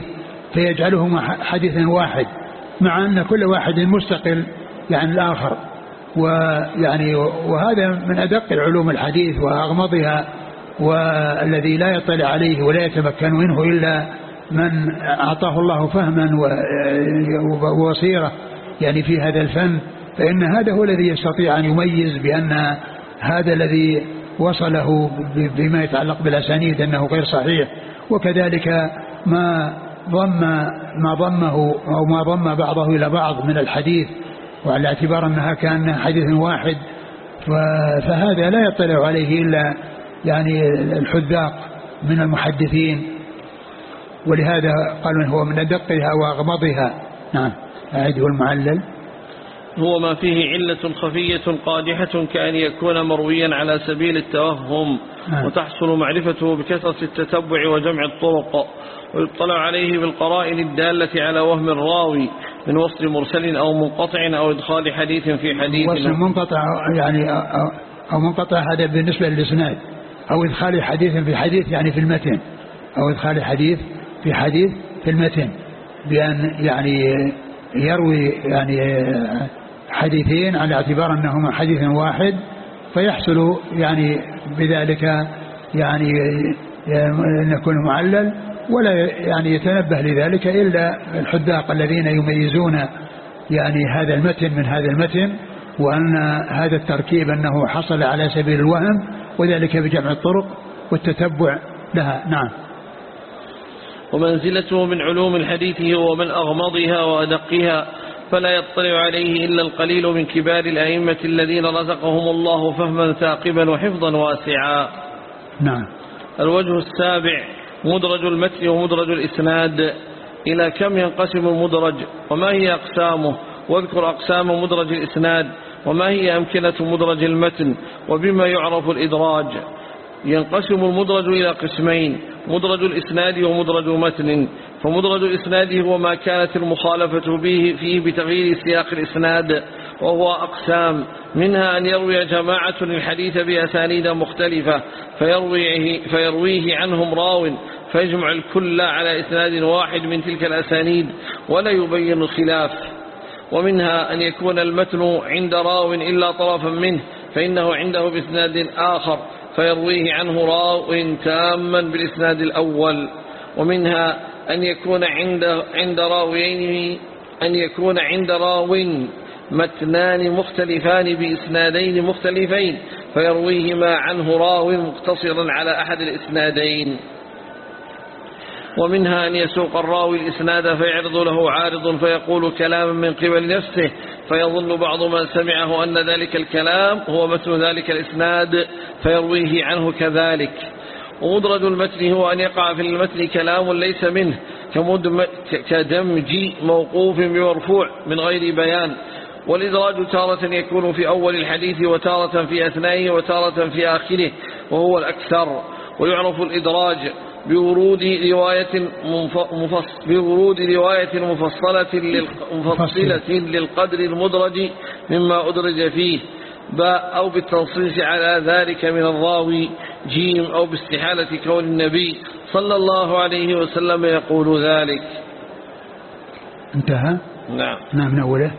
فيجعلهما حديثا واحد مع أن كل واحد مستقل يعني الآخر. ويعني وهذا من أدق العلوم الحديث وأغمضها والذي لا يطلع عليه ولا يتمكن منه إلا من أعطاه الله فهما وبصيرة يعني في هذا الفن فإن هذا هو الذي يستطيع أن يميز بأن هذا الذي وصله بما يتعلق بالأسانيد أنه غير صحيح وكذلك ما ضم ما ضمه أو ما ضم بعضه إلى بعض من الحديث وعلى اعتبار أنها كان حديث واحد فهذا لا يطلع عليه إلا يعني الحذاق من المحدثين. ولهذا قالوا هو من أدقها وأغمضها. نعم. أعده المعلل. هو ما فيه علة خفية قادحة كأن يكون مرويا على سبيل التوهم نعم. وتحصل معرفته بكثرة التتبع وجمع الطرق ويطلع عليه بالقرائن الدالة على وهم الراوي من وصل مرسل أو منقطع أو إدخال حديث في حديث. وصل منقطع يعني أو منقطع هذا بالنسبة للإسناد أو إدخال حديث في حديث يعني في المتن أو إدخال حديث في حديث في المتن بأن يعني يروي يعني حديثين على اعتبار أنهما حديث واحد فيحصل يعني بذلك يعني أن يكون معلل ولا يعني يتنبه لذلك إلا الحداق الذين يميزون يعني هذا المتن من هذا المتن وأن هذا التركيب أنه حصل على سبيل الوهم وذلك بجمع الطرق والتتبع لها. نعم. ومنزلته من علوم الحديث هو من أغمضها وأدقها فلا يطلع عليه إلا القليل من كبار الأئمة الذين رزقهم الله فهما ثاقبا وحفظا واسعا. نعم. الوجه السابع مدرج المتن ومدرج الإسناد. إلى كم ينقسم المدرج؟ وما هي أقسامه؟ واذكر أقسام مدرج الإسناد. وما هي أمكنة مدرج المتن؟ وبما يعرف الإدراج؟ ينقسم المدرج إلى قسمين مدرج الإسناد ومدرج متن. فمدرج الإسناد هو ما كانت المخالفة به فيه بتغيير سياق الإسناد وهو أقسام. منها أن يروي جماعة الحديث بأسانيد مختلفة فيرويه, فيرويه عنهم راو. فيجمع الكل على إسناد واحد من تلك الأسانيد ولا يبين الخلاف ومنها أن يكون المتن عند راو إلا طرفا منه. فإنه عنده بإسناد آخر فيرويه عنه راو تاما بالإسناد الأول ومنها أن يكون عند عند راويين أن يكون عند راو متنان مختلفان بإسنادين مختلفين فيرويهما عنه راو مقتصرا على أحد الإسنادين. ومنها أن يسوق الراوي الإسناد فيعرض له عارض فيقول كلاما من قبل نفسه فيظن بعض من سمعه أن ذلك الكلام هو متن ذلك الإسناد فيرويه عنه كذلك. ومدرج المتن هو أن يقع في المتن كلام ليس منه كدمج موقوف بمرفوع من غير بيان. والإدراج تارة يكون في أول الحديث وتارة في أثنائه وتارة في آخره وهو الأكثر. ويعرف الإدراج بورود رواية مفص بورود رواية مفصلة مفصلة للقدر المدرج مما أدرج فيه باء أو بالتنصيص على ذلك من الراوي جيم أو باستحالة كون النبي صلى الله عليه وسلم يقول ذلك. انتهى؟ نعم. نعم من أوله؟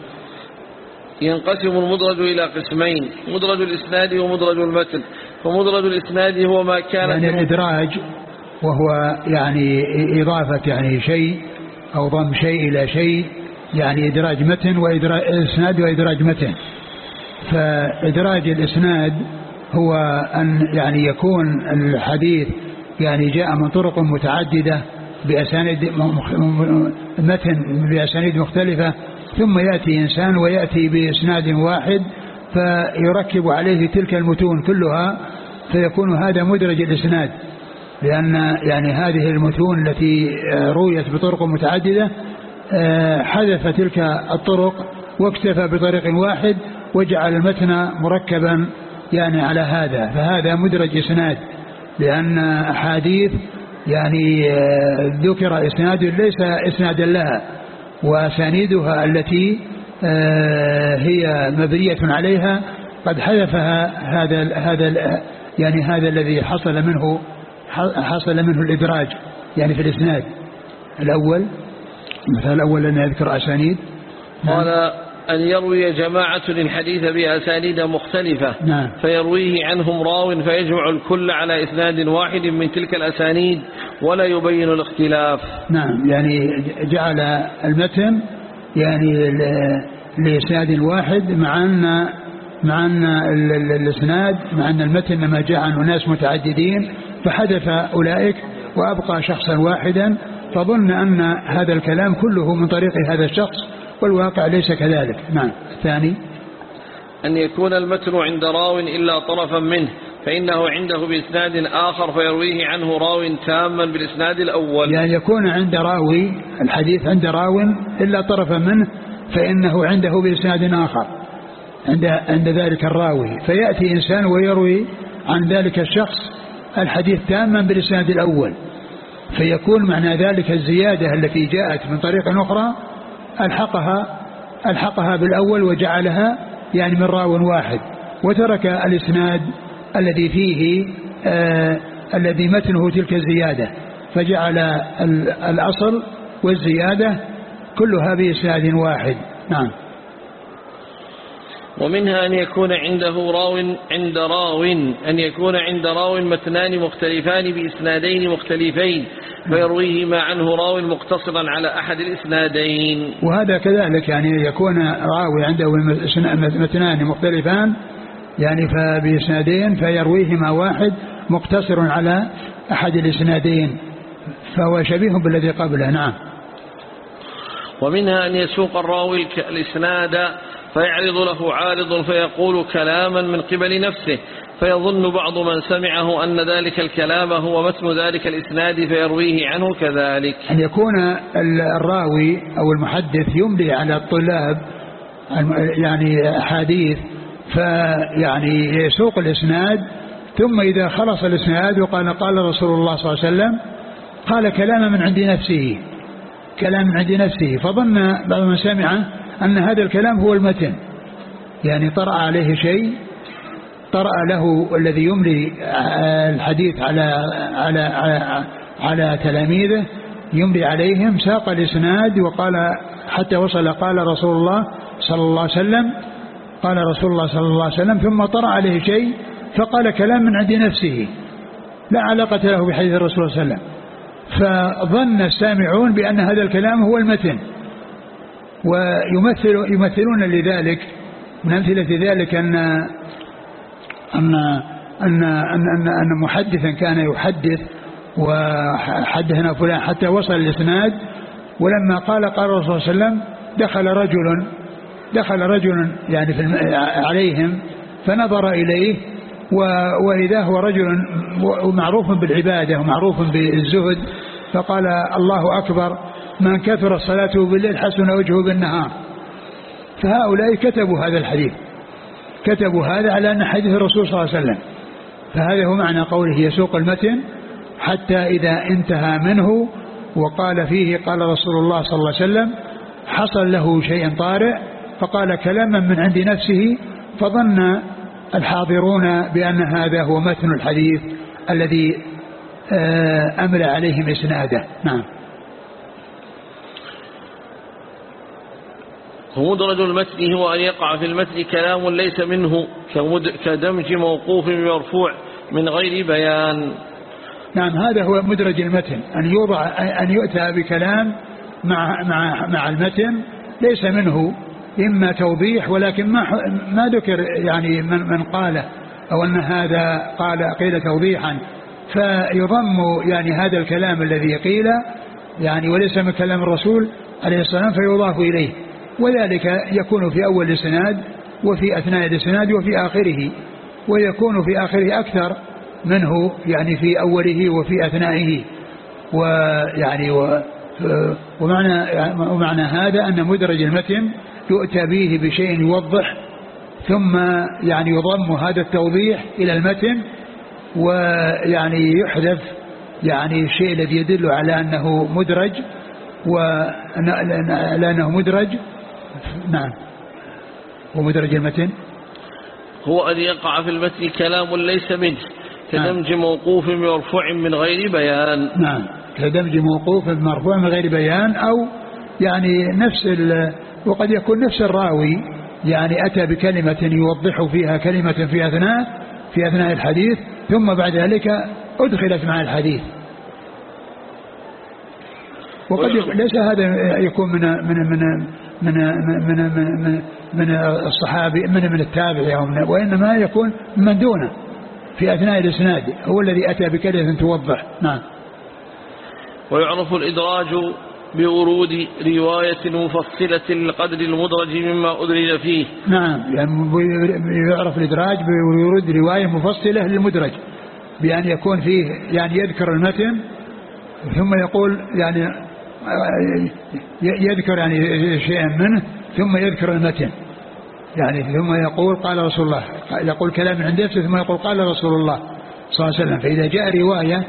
ينقسم المدرج إلى قسمين مدرج الإسناد ومدرج المتن. فمدرج الإسناد هو ما كان يعني الإدراج وهو يعني إضافة يعني شيء أو ضم شيء إلى شيء يعني إدراج متن وإدراج إسناد وإدراج متن. فإدراج الإسناد هو أن يعني يكون الحديث يعني جاء من طرق متعددة بأسانيد متن بأسانيد مختلفة ثم يأتي إنسان ويأتي بإسناد واحد فيركب عليه تلك المتون كلها فيكون هذا مدرج الإسناد. لأن يعني هذه المتون التي رويت بطرق متعددة حذف تلك الطرق واكتفى بطريق واحد وجعل المتن مركبا يعني على هذا. فهذا مدرج إسناد لأن أحاديث يعني ذكر إسناد ليس إسنادا لها وأسانيدها التي آه، هي مبنية عليها قد حذفها هذا هذا يعني هذا الذي حصل منه حصل منه الإدراج يعني في الإسناد. الأول المثال الأول أن يذكر أسانيد. قال أن يروي جماعة الحديث بأسانيد مختلفة نعم. فيرويه عنهم راو فيجمع الكل على إسناد واحد من تلك الأسانيد ولا يبين الاختلاف. نعم يعني جعل المتن يعني لإسناد واحد مع أن مع أن الإسناد مع أن المتن لما جاء عنه ناس متعددين فحدث أولئك وأبقى شخصا واحدا فظن أن هذا الكلام كله من طريق هذا الشخص والواقع ليس كذلك. نعم. الثاني. أن يكون المتن عند راو إلا طرفا منه فإنه عنده بإسناد آخر فيرويه عنه راو تاما بالإسناد الأول. يعني يكون عند راوي الحديث عند راو إلا طرفا منه فإنه عنده بإسناد آخر. عند عند ذلك الراوي. فيأتي إنسان ويروي عن ذلك الشخص الحديث تاما بالإسناد الأول فيكون معنى ذلك الزيادة التي جاءت من طريق أخرى ألحقها ألحقها بالأول وجعلها يعني من راو واحد وترك الإسناد الذي فيه آه الذي متنه تلك الزيادة فجعل الأصل والزيادة كلها بإسناد واحد. نعم. ومنها أن يكون عنده راو عند راو أن يكون عند راو متنان مختلفان بإسنادين مختلفين فيرويهما عنه راو مقتصرا على أحد الإسنادين. وهذا كذلك يعني يكون راوي عنده متنان مختلفان يعني فبإسنادين فيرويهما واحد مقتصر على أحد الإسنادين فهو شبيه بالذي قبله. نعم. ومنها أن يسوق الراوي الإسناد فيعرض له عارض فيقول كلاما من قبل نفسه فيظن بعض من سمعه أن ذلك الكلام هو متن ذلك الإسناد فيرويه عنه كذلك. أن يكون الراوي أو المحدث يملي على الطلاب يعني أحاديث فيعني يسوق الإسناد ثم إذا خلص الإسناد وقال قال رسول الله صلى الله عليه وسلم قال كلاما من عند نفسه كلام من عند نفسه فظن بعض من سمعه أن هذا الكلام هو المتن. يعني طرأ عليه شيء طرأ له الذي يملي الحديث على على على, على تلاميذه يملي عليهم ساق الإسناد وقال حتى وصل قال رسول الله صلى الله عليه وسلم قال رسول الله صلى الله عليه وسلم ثم طرأ عليه شيء فقال كلام من عند نفسه. لا علاقة له بحديث الرسول صلى الله عليه وسلم. فظن السامعون بأن هذا الكلام هو المتن. ويمثل يمثلون لذلك من أمثلة ذلك أن أن أن أن, أن, أن محدثا كان يحدث وحدثنا فلان حتى وصل الإسناد ولما قال قال الرسول صلى الله عليه وسلم دخل رجل دخل رجل يعني في عليهم فنظر إليه وإذا هو رجل معروف بالعبادة ومعروف بالزهد فقال الله أكبر من كثر صلاته بالليل حسن وجهه بالنهار. فهؤلاء كتبوا هذا الحديث. كتبوا هذا على أن حديث الرسول صلى الله عليه وسلم. فهذا هو معنى قوله يسوق المتن حتى إذا انتهى منه وقال فيه قال رسول الله صلى الله عليه وسلم حصل له شيء طارئ فقال كلاما من عند نفسه فظن الحاضرون بأن هذا هو متن الحديث الذي آه، أمل عليهم إسناده. نعم. ومدرج المتن هو أن يقع في المتن كلام ليس منه كدمج موقوف بمرفوع من غير بيان. نعم هذا هو مدرج المتن. أن يوضع أن يؤتى بكلام مع مع مع المتن ليس منه إما توضيح ولكن ما ما ذكر يعني من من قاله أو أن هذا قال قيل توضيحا. فيضم يعني هذا الكلام الذي قيل يعني وليس من كلام الرسول عليه والسلام فيضاف إليه. وذلك يكون في أول الإسناد وفي أثناء الإسناد وفي آخره ويكون في آخره أكثر منه يعني في أوله وفي أثنائه. ويعني ومعنى ومعنى هذا أن مدرج المتن يؤتى به بشيء يوضح ثم يعني يضم هذا التوضيح إلى المتن ويعني يحذف يعني الشيء الذي يدل على أنه مدرج ولأنه مدرج نعم. ومدرج المتن؟ هو أن يقع في المتن كلام ليس منه كدمج نعم. موقوف مرفوع من غير بيان. نعم. كدمج موقوف مرفوع من غير بيان أو يعني نفس وقد يكون نفس الراوي يعني أتى بكلمة يوضح فيها كلمة في أثناء في أثناء الحديث ثم بعد ذلك أدخلت مع الحديث. وقد ليس هذا يكون من من من من من من, من الصحابي من من التابع أو من وإنما يكون من دونه في أثناء الإسناد هو الذي أتى بكلمة توضح. نعم. ويعرف الإدراج بورود رواية مفصلة للقدر المدرج مما أدرج فيه. نعم. يعني يعرف الإدراج بورود رواية مفصلة للمدرج بأن يكون فيه يعني يذكر المتن ثم يقول يعني يذكر يعني شيئا منه ثم يذكر المتن. يعني ثم يقول قال رسول الله يقول كلام عند نفسه ثم يقول قال رسول الله صلى الله عليه وسلم. فإذا جاء رواية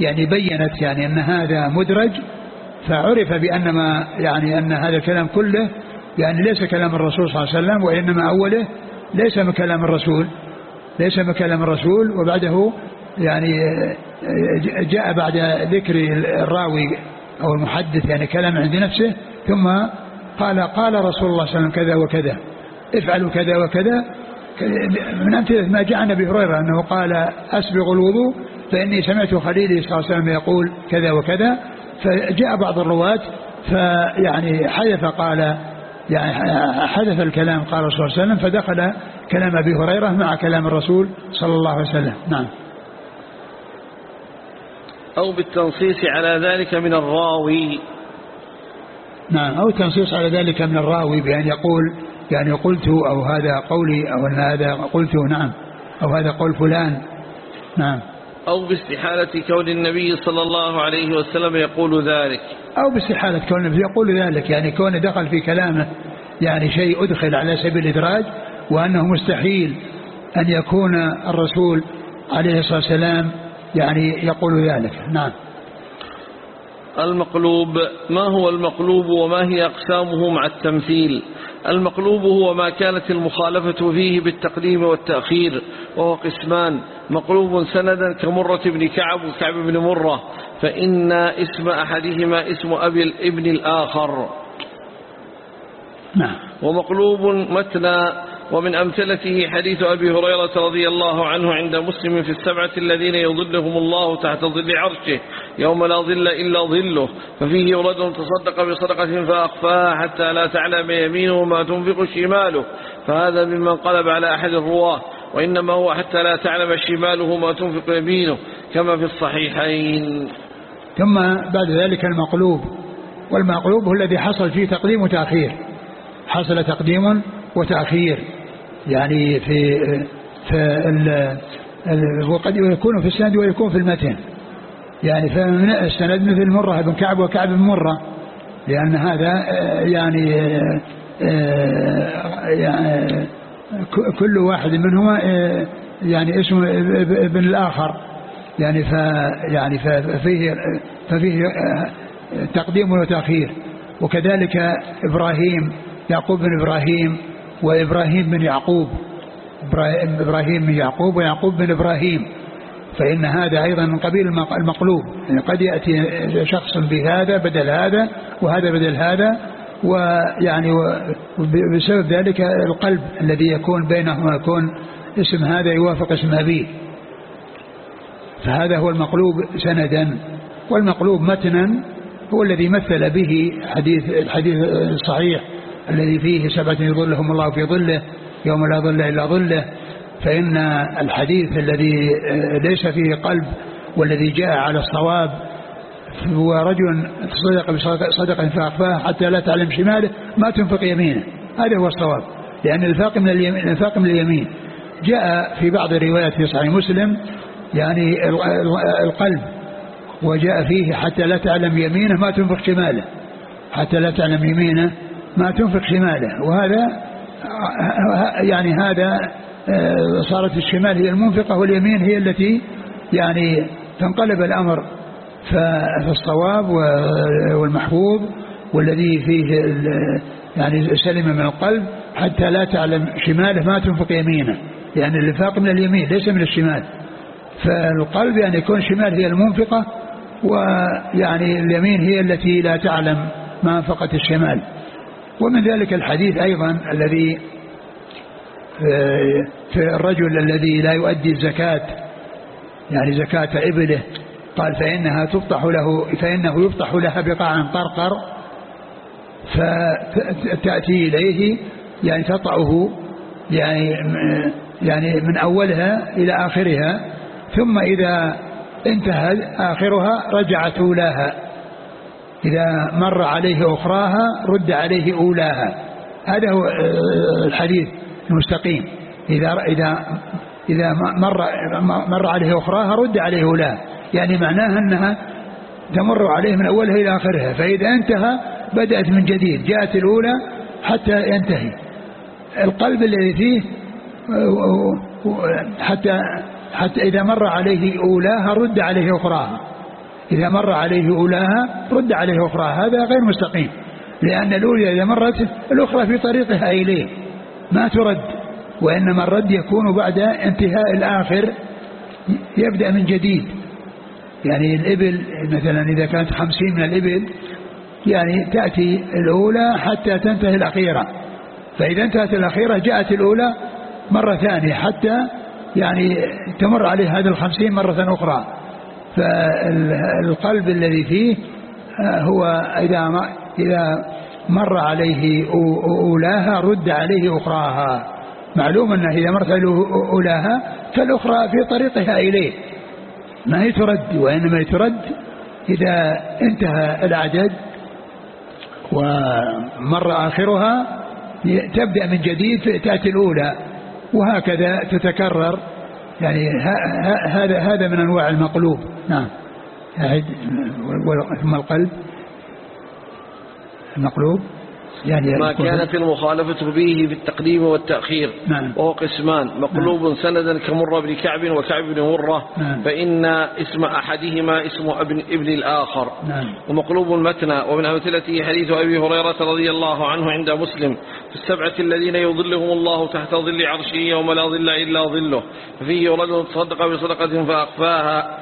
يعني بينت يعني أن هذا مدرج فعرف بأن ما يعني أن هذا الكلام كله يعني ليس كلام الرسول صلى الله عليه وسلم وإنما أوله ليس من كلام الرسول ليس من كلام الرسول وبعده يعني جاء بعد ذكر الراوي أو المحدث يعني كلام عند نفسه ثم قال قال رسول الله صلى الله عليه وسلم كذا وكذا. افعلوا كذا وكذا. من أمثلة ما جاء عن أبي هريرة أنه قال أسبغ الوضوء فإني سمعت خليلي صلى الله عليه وسلم يقول كذا وكذا. فجاء بعض الرواة فيعني حدث قال يعني حدث الكلام قال الرسول صلى الله عليه وسلم فدخل كلام أبي هريرة مع كلام الرسول صلى الله عليه وسلم. نعم. أو بالتنصيص على ذلك من الراوي. نعم أو التنصيص على ذلك من الراوي بأن يقول يعني قلت أو هذا قولي أو أن هذا قلت نعم أو هذا قول فلان نعم. أو باستحالة كون النبي صلى الله عليه وسلم يقول ذلك. أو باستحالة كون النبي يقول ذلك يعني كون دخل في كلامه يعني شيء أدخل على سبيل الإدراج وأنه مستحيل أن يكون الرسول عليه الصلاة والسلام يعني يقول ذلك. نعم. المقلوب ما هو المقلوب وما هي أقسامه مع التمثيل؟ المقلوب هو ما كانت المخالفة فيه بالتقديم والتأخير وهو قسمان. مقلوب سندا كمرة بن كعب وكعب بن مرة فإن اسم أحدهما اسم أبي الابن الآخر. نعم. ومقلوب متنا ومن أمثلته حديث أبي هريرة رضي الله عنه عند مسلم في السبعة الذين يظلهم الله تحت ظل عرشه يوم لا ظل إلا ظله ففيه رجل تصدق بصدقة فأخفاها حتى لا تعلم يمينه ما تنفق شماله فهذا ممن قلب على أحد الرواة وإنما هو حتى لا تعلم شماله ما تنفق يمينه كما في الصحيحين. ثم بعد ذلك المقلوب والمقلوب هو الذي حصل فيه تقديم وتأخير حصل تقديم وتأخير. يعني في في وقد يكون في السند ويكون في المتن. يعني فمن السند مثل مرة بن كعب وكعب بن مرة. لأن هذا يعني يعني كل واحد منهما يعني اسم ابن الآخر. يعني ف يعني ففيه ففيه تقديم وتأخير. وكذلك إبراهيم يعقوب بن إبراهيم. وإبراهيم بن يعقوب. إبراهيم بن يعقوب ويعقوب بن إبراهيم. فإن هذا أيضا من قبيل المقلوب. يعني قد يأتي شخص بهذا بدل هذا وهذا بدل هذا ويعني بسبب ذلك القلب الذي يكون بينهما يكون اسم هذا يوافق اسم أبيه. فهذا هو المقلوب سندا. والمقلوب متنا هو الذي مثل به حديث الحديث الصحيح. الذي فيه سبعة يظلهم الله في ظله يوم لا ظل إلا ظله. فإن الحديث الذي ليس فيه قلب والذي جاء على الصواب هو رجل تصدق بصدقة فأخفاه حتى لا تعلم شماله ما تنفق يمينه. هذا هو الصواب. لأن الفاق من اليمين, الفاق من اليمين. جاء في بعض الروايات في صحيح مسلم يعني القلب. وجاء فيه حتى لا تعلم يمينه ما تنفق شماله. حتى لا تعلم يمينه. ما تنفق شماله وهذا يعني هذا آه، صارت الشمال هي المنفقة واليمين هي التي يعني تنقلب الأمر فالصواب والمحبوب والذي فيه يعني سلم من القلب حتى لا تعلم شماله ما تنفق يمينه. يعني الإنفاق من اليمين ليس من الشمال. فالقلب يعني يكون الشمال هي المنفقة ويعني اليمين هي التي لا تعلم ما أنفقت الشمال. ومن ذلك الحديث أيضا الذي آه، في الرجل الذي لا يؤدي الزكاة يعني زكاة إبله قال فإنها تفتح له فإنه يفتح لها بقاع قرقر فتأتي إليه يعني تطعه يعني يعني من أولها إلى آخرها ثم إذا انتهى آخرها رجعت أولاها إذا مر عليه أخراها رد عليه أولاها. هذا هو الحديث المستقيم. إذا إذا إذا مر مر عليه أخراها رد عليه أولاها. يعني معناها أنها تمر عليه من أولها إلى آخرها. فإذا انتهى بدأت من جديد. جاءت الأولى حتى ينتهي. القلب الذي فيه حتى حتى إذا مر عليه أولاها رد عليه أخراها. إذا مر عليه أولاها رد عليه أخراها هذا غير مستقيم لأن الأولى إذا مرت الأخرى في طريقها إليه ما ترد وإنما الرد يكون بعد انتهاء الآخر يبدأ من جديد يعني الإبل مثلا إذا كانت خمسين من الإبل يعني تأتي الأولى حتى تنتهي الأخيرة فإذا انتهت الأخيرة جاءت الأولى مرة ثانية حتى يعني تمر عليه هذه الخمسين مرة أخرى. فالقلب الذي فيه آه، هو إذا إذا مر عليه أولاها رد عليه أخراها. معلوم أنه إذا مرت أولاها فالأخرى في طريقها إليه. ما هي ترد وإنما ترد إذا انتهى العدد ومر آخرها تبدأ من جديد تأتي الأولى وهكذا تتكرر. يعني هذا هذا من أنواع المقلوب. نعم. ثم القلب. المقلوب. يعني ما كانت المخالفة به في التقديم والتأخير. نعم. وهو قسمان. مقلوب نعم. سندا كمر بن كعب وكعب بن مرة. نعم. فإن اسم أحدهما اسم ابن, ابن الآخر. نعم. ومقلوب المتنى ومن أمثلته حديث أبي هريرة رضي الله عنه عند مسلم. السبعة الذين يظلهم الله تحت ظل عرشه يوم لا ظل إلا ظله. ففيه رجل تصدق بصدقة فأخفاها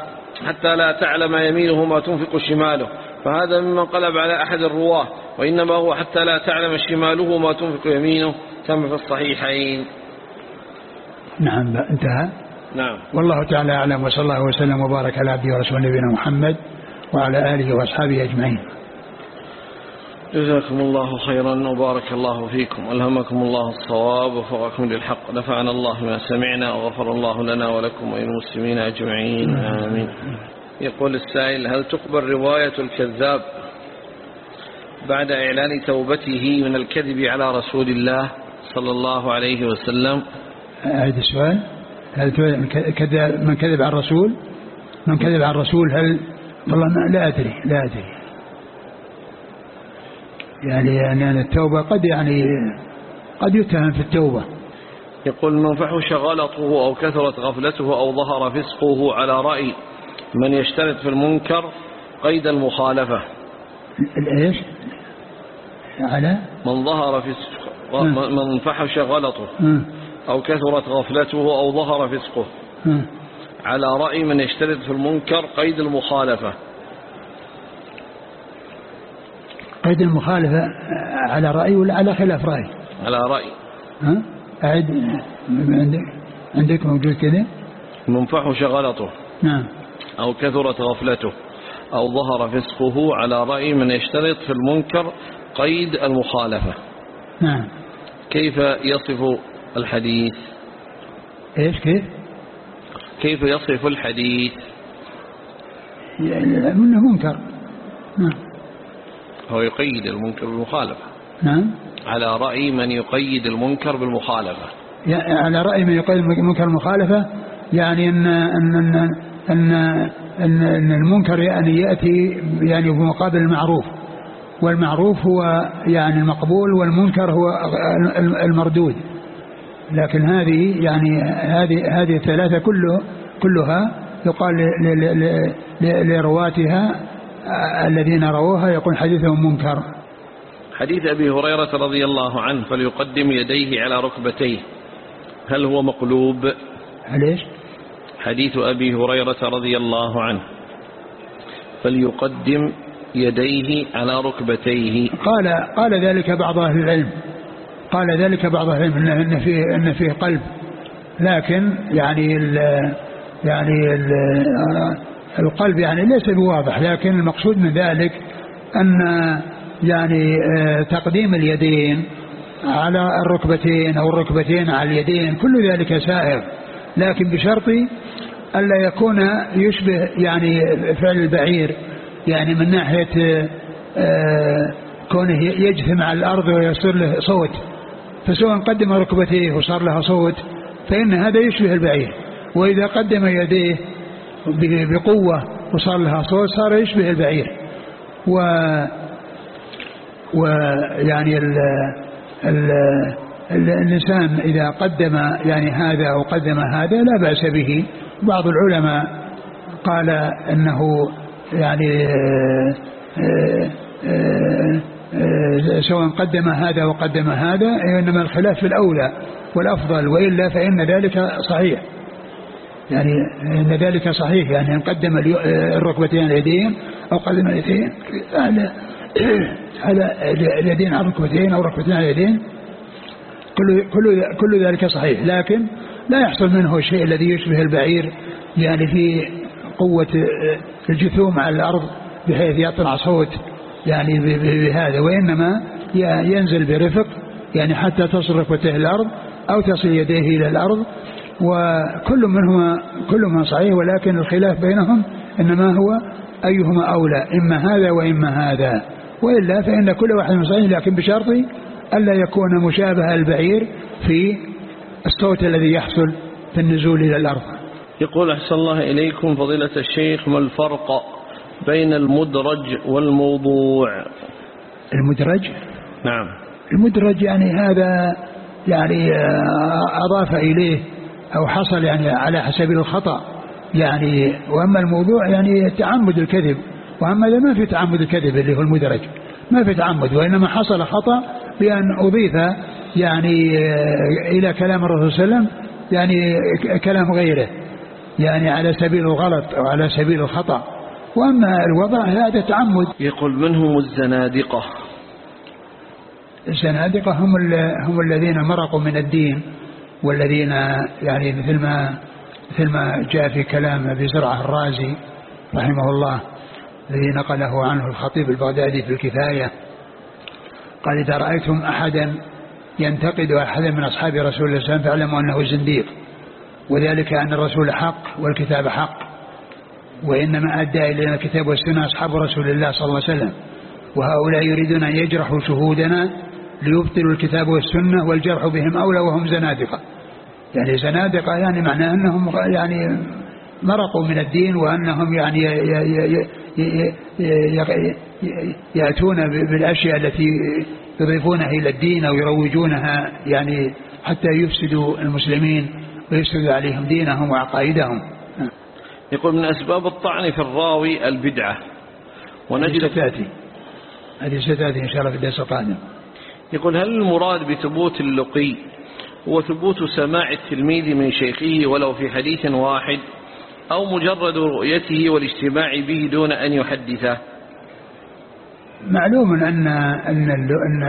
حتى لا تعلم يمينه ما تنفق شماله. فهذا ممن قلب على أحد الرواة وإنما هو حتى لا تعلم شماله ما تنفق يمينه. كما في الصحيحين. نعم انتهى. نعم. والله تعالى أعلم وصلى الله وسلم وبارك على عبده ورسوله نبينا محمد وعلى آله وأصحابه أجمعين. جزاكم الله خيرا وبارك الله فيكم. ألهمكم الله الصواب وفقكم للحق. نفعنا الله ما سمعنا وغفر الله لنا ولكم وللمسلمين أجمعين. آمين. يقول السائل هل تقبل رواية الكذاب بعد إعلان توبته من الكذب على رسول الله صلى الله عليه وسلم؟ هذا السؤال. هل من كذب على الرسول؟ من كذب على الرسول هل والله لا أدري لا أدري. يعني يعني التوبة قد يعني قد يتهم في التوبة. يقول من فحش غلطه أو كثرت غفلته أو ظهر فسقه على رأي من يشترط في المنكر قيد المخالفة. إيش؟ على؟ من ظهر في من فحش غلطه أو كثرت غفلته أو ظهر فسقه. على رأي من يشترط في المنكر قيد المخالفة. قيد المخالفة على رأي ولا على خلاف رأي على رأي ها؟ أعد عندك عندك موجود كذا؟ من فحش غلطه نعم. أو كثرت غفلته. أو ظهر فسقه على رأي من يشترط في المنكر قيد المخالفة. نعم. كيف يصف الحديث؟ إيش كيف؟ كيف يصف الحديث؟ يعني منه منكر. نعم. هو يقيد المنكر بالمخالفة. نعم. على رأي من يقيد المنكر بالمخالفة. يعني على رأي من يقيد المنكر بالمخالفة يعني أن, أن, أن, أن, أن, أن المنكر يعني يأتي يعني بمقابل المعروف. والمعروف هو يعني المقبول والمنكر هو المردود. لكن هذه يعني هذه هذه الثلاثة كله كلها يقال لرواتها الذين رووها يقول حديثهم منكر. حديث أبي هريرة رضي الله عنه فليقدم يديه على ركبتيه. هل هو مقلوب؟ ليش حديث أبي هريرة رضي الله عنه. فليقدم يديه على ركبتيه. قال قال ذلك بعض أهل العلم. قال ذلك بعض أهل العلم إن فيه إن فيه قلب. لكن يعني ال يعني ال القلب يعني ليس بواضح لكن المقصود من ذلك أن يعني آه، تقديم اليدين على الركبتين أو الركبتين على اليدين كل ذلك سائر. لكن بشرط ألا يكون يشبه يعني فعل البعير يعني من ناحية آه، كونه يجثم على الأرض ويصير له صوت. فسواء قدم ركبتيه وصار لها صوت فإن هذا يشبه البعير. وإذا قدم يديه بقوة وصار لها صوت صار يشبه البعير. و ويعني ال ال الإنسان إذا قدم يعني هذا أو قدم هذا لا بأس به. بعض العلماء قال أنه يعني سواء قدم هذا وقدم هذا إنما الخلاف في الأولى والأفضل وإلا فإن ذلك صحيح. يعني إن ذلك صحيح يعني إن قدم الركبتين اليدين أو قدم اليدين على على <clears throat> اليدين على الركبتين أو الركبتين على اليدين؟ كل كل كل ذلك صحيح لكن لا يحصل منه الشيء الذي يشبه البعير يعني في قوة الجثوم على الأرض بحيث يطلع صوت يعني بهذا وإنما ينزل برفق يعني حتى تصل ركبتيه الأرض أو تصل يديه إلى الأرض وكل منهما كل منهما صحيح ولكن الخلاف بينهم إنما هو أيهما أولى إما هذا وإما هذا. وإلا فإن كل واحد صحيح لكن بشرط ألا يكون مشابه البعير في الصوت الذي يحصل في النزول إلى الأرض. يقول أحسن الله إليكم فضيلة الشيخ ما الفرق بين المدرج والموضوع؟ المدرج؟ نعم. المدرج يعني هذا يعني أضاف إليه أو حصل يعني على سبيل الخطأ. يعني وأما الموضوع يعني تعمد الكذب. وأما إذا ما في تعمد الكذب اللي هو المدرج ما في تعمد وإنما حصل خطأ بأن أضيف يعني إلى كلام الرسول صلى الله عليه وسلم يعني كلام غيره يعني على سبيل الغلط أو على سبيل الخطأ. وأما الوضع هذا تعمد. يقول منهم الزنادقة. الزنادقة هم, هم الذين مرقوا من الدين. والذين يعني مثل ما مثل ما جاء في كلام أبي زرعة الرازي رحمه الله الذي نقله عنه الخطيب البغدادي في الكفاية قال إذا رأيتم أحدا ينتقد أحدا من أصحاب رسول الله صلى الله عليه وسلم فاعلموا أنه زنديق وذلك أن الرسول حق والكتاب حق وإنما أدى إلينا الكتاب والسنة أصحاب رسول الله صلى الله عليه وسلم وهؤلاء يريدون أن يجرحوا شهودنا ليبطلوا الكتاب والسنة والجرح بهم اولى وهم زنادقة. يعني زنادقة يعني معناه أنهم يعني مرقوا من الدين وأنهم يعني يأتون بالأشياء التي يضيفونها إلى الدين أو يروجونها يعني حتى يفسدوا المسلمين ويفسدوا عليهم دينهم وعقائدهم. يقول من أسباب الطعن في الراوي البدعة. ونجد ستأتي. هذه ستأتي إن شاء الله في الدرس القادم. يقول هل المراد بثبوت اللقي هو ثبوت سماع التلميذ من شيخه ولو في حديث واحد أو مجرد رؤيته والاجتماع به دون أن يحدثه. معلوم أن أن أن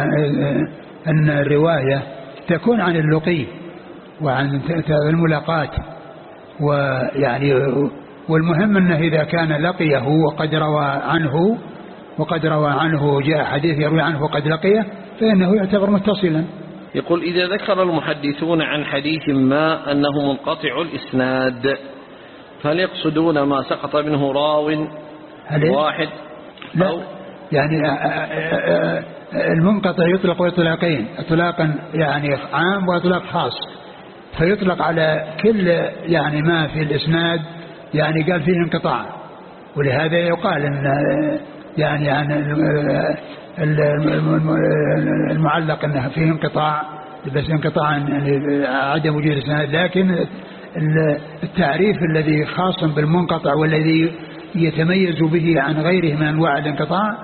أن الرواية تكون عن اللقي وعن الملاقات ويعني والمهم أنه إذا كان لقيه وقد روى عنه وقد روى عنه جاء حديث يروي عنه وقد لقيه فإنه يعتبر متصلا. يقول إذا ذكر المحدثون عن حديث ما أنه منقطع الإسناد فهل يقصدون ما سقط منه راو واحد لا. أو؟ يعني المنقطع يطلق إطلاقين إطلاقا يعني عام وإطلاق خاص. فيطلق على كل يعني ما في الإسناد يعني قال فيه انقطاع. ولهذا يقال إن يعني عن المعلق إنه فيه انقطاع بس انقطاع يعني عدم وجود الإسناد لكن التعريف الذي خاص بالمنقطع والذي يتميز به عن غيره من أنواع الانقطاع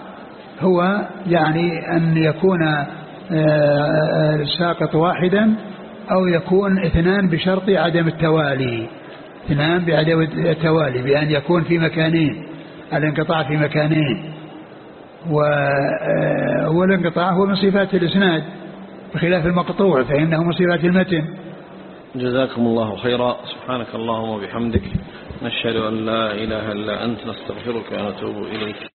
هو يعني أن يكون آه، الساقط واحدا أو يكون اثنان بشرط عدم التوالي اثنان بعدم التوالي بأن يكون في مكانين الانقطاع في مكانين. آه، والانقطاع هو من صفات الإسناد بخلاف المقطوع فإنه من صفات المتن. جزاكم الله خيرا. سبحانك اللهم وبحمدك نشهد أن لا إله إلا أنت نستغفرك ونتوب إليك.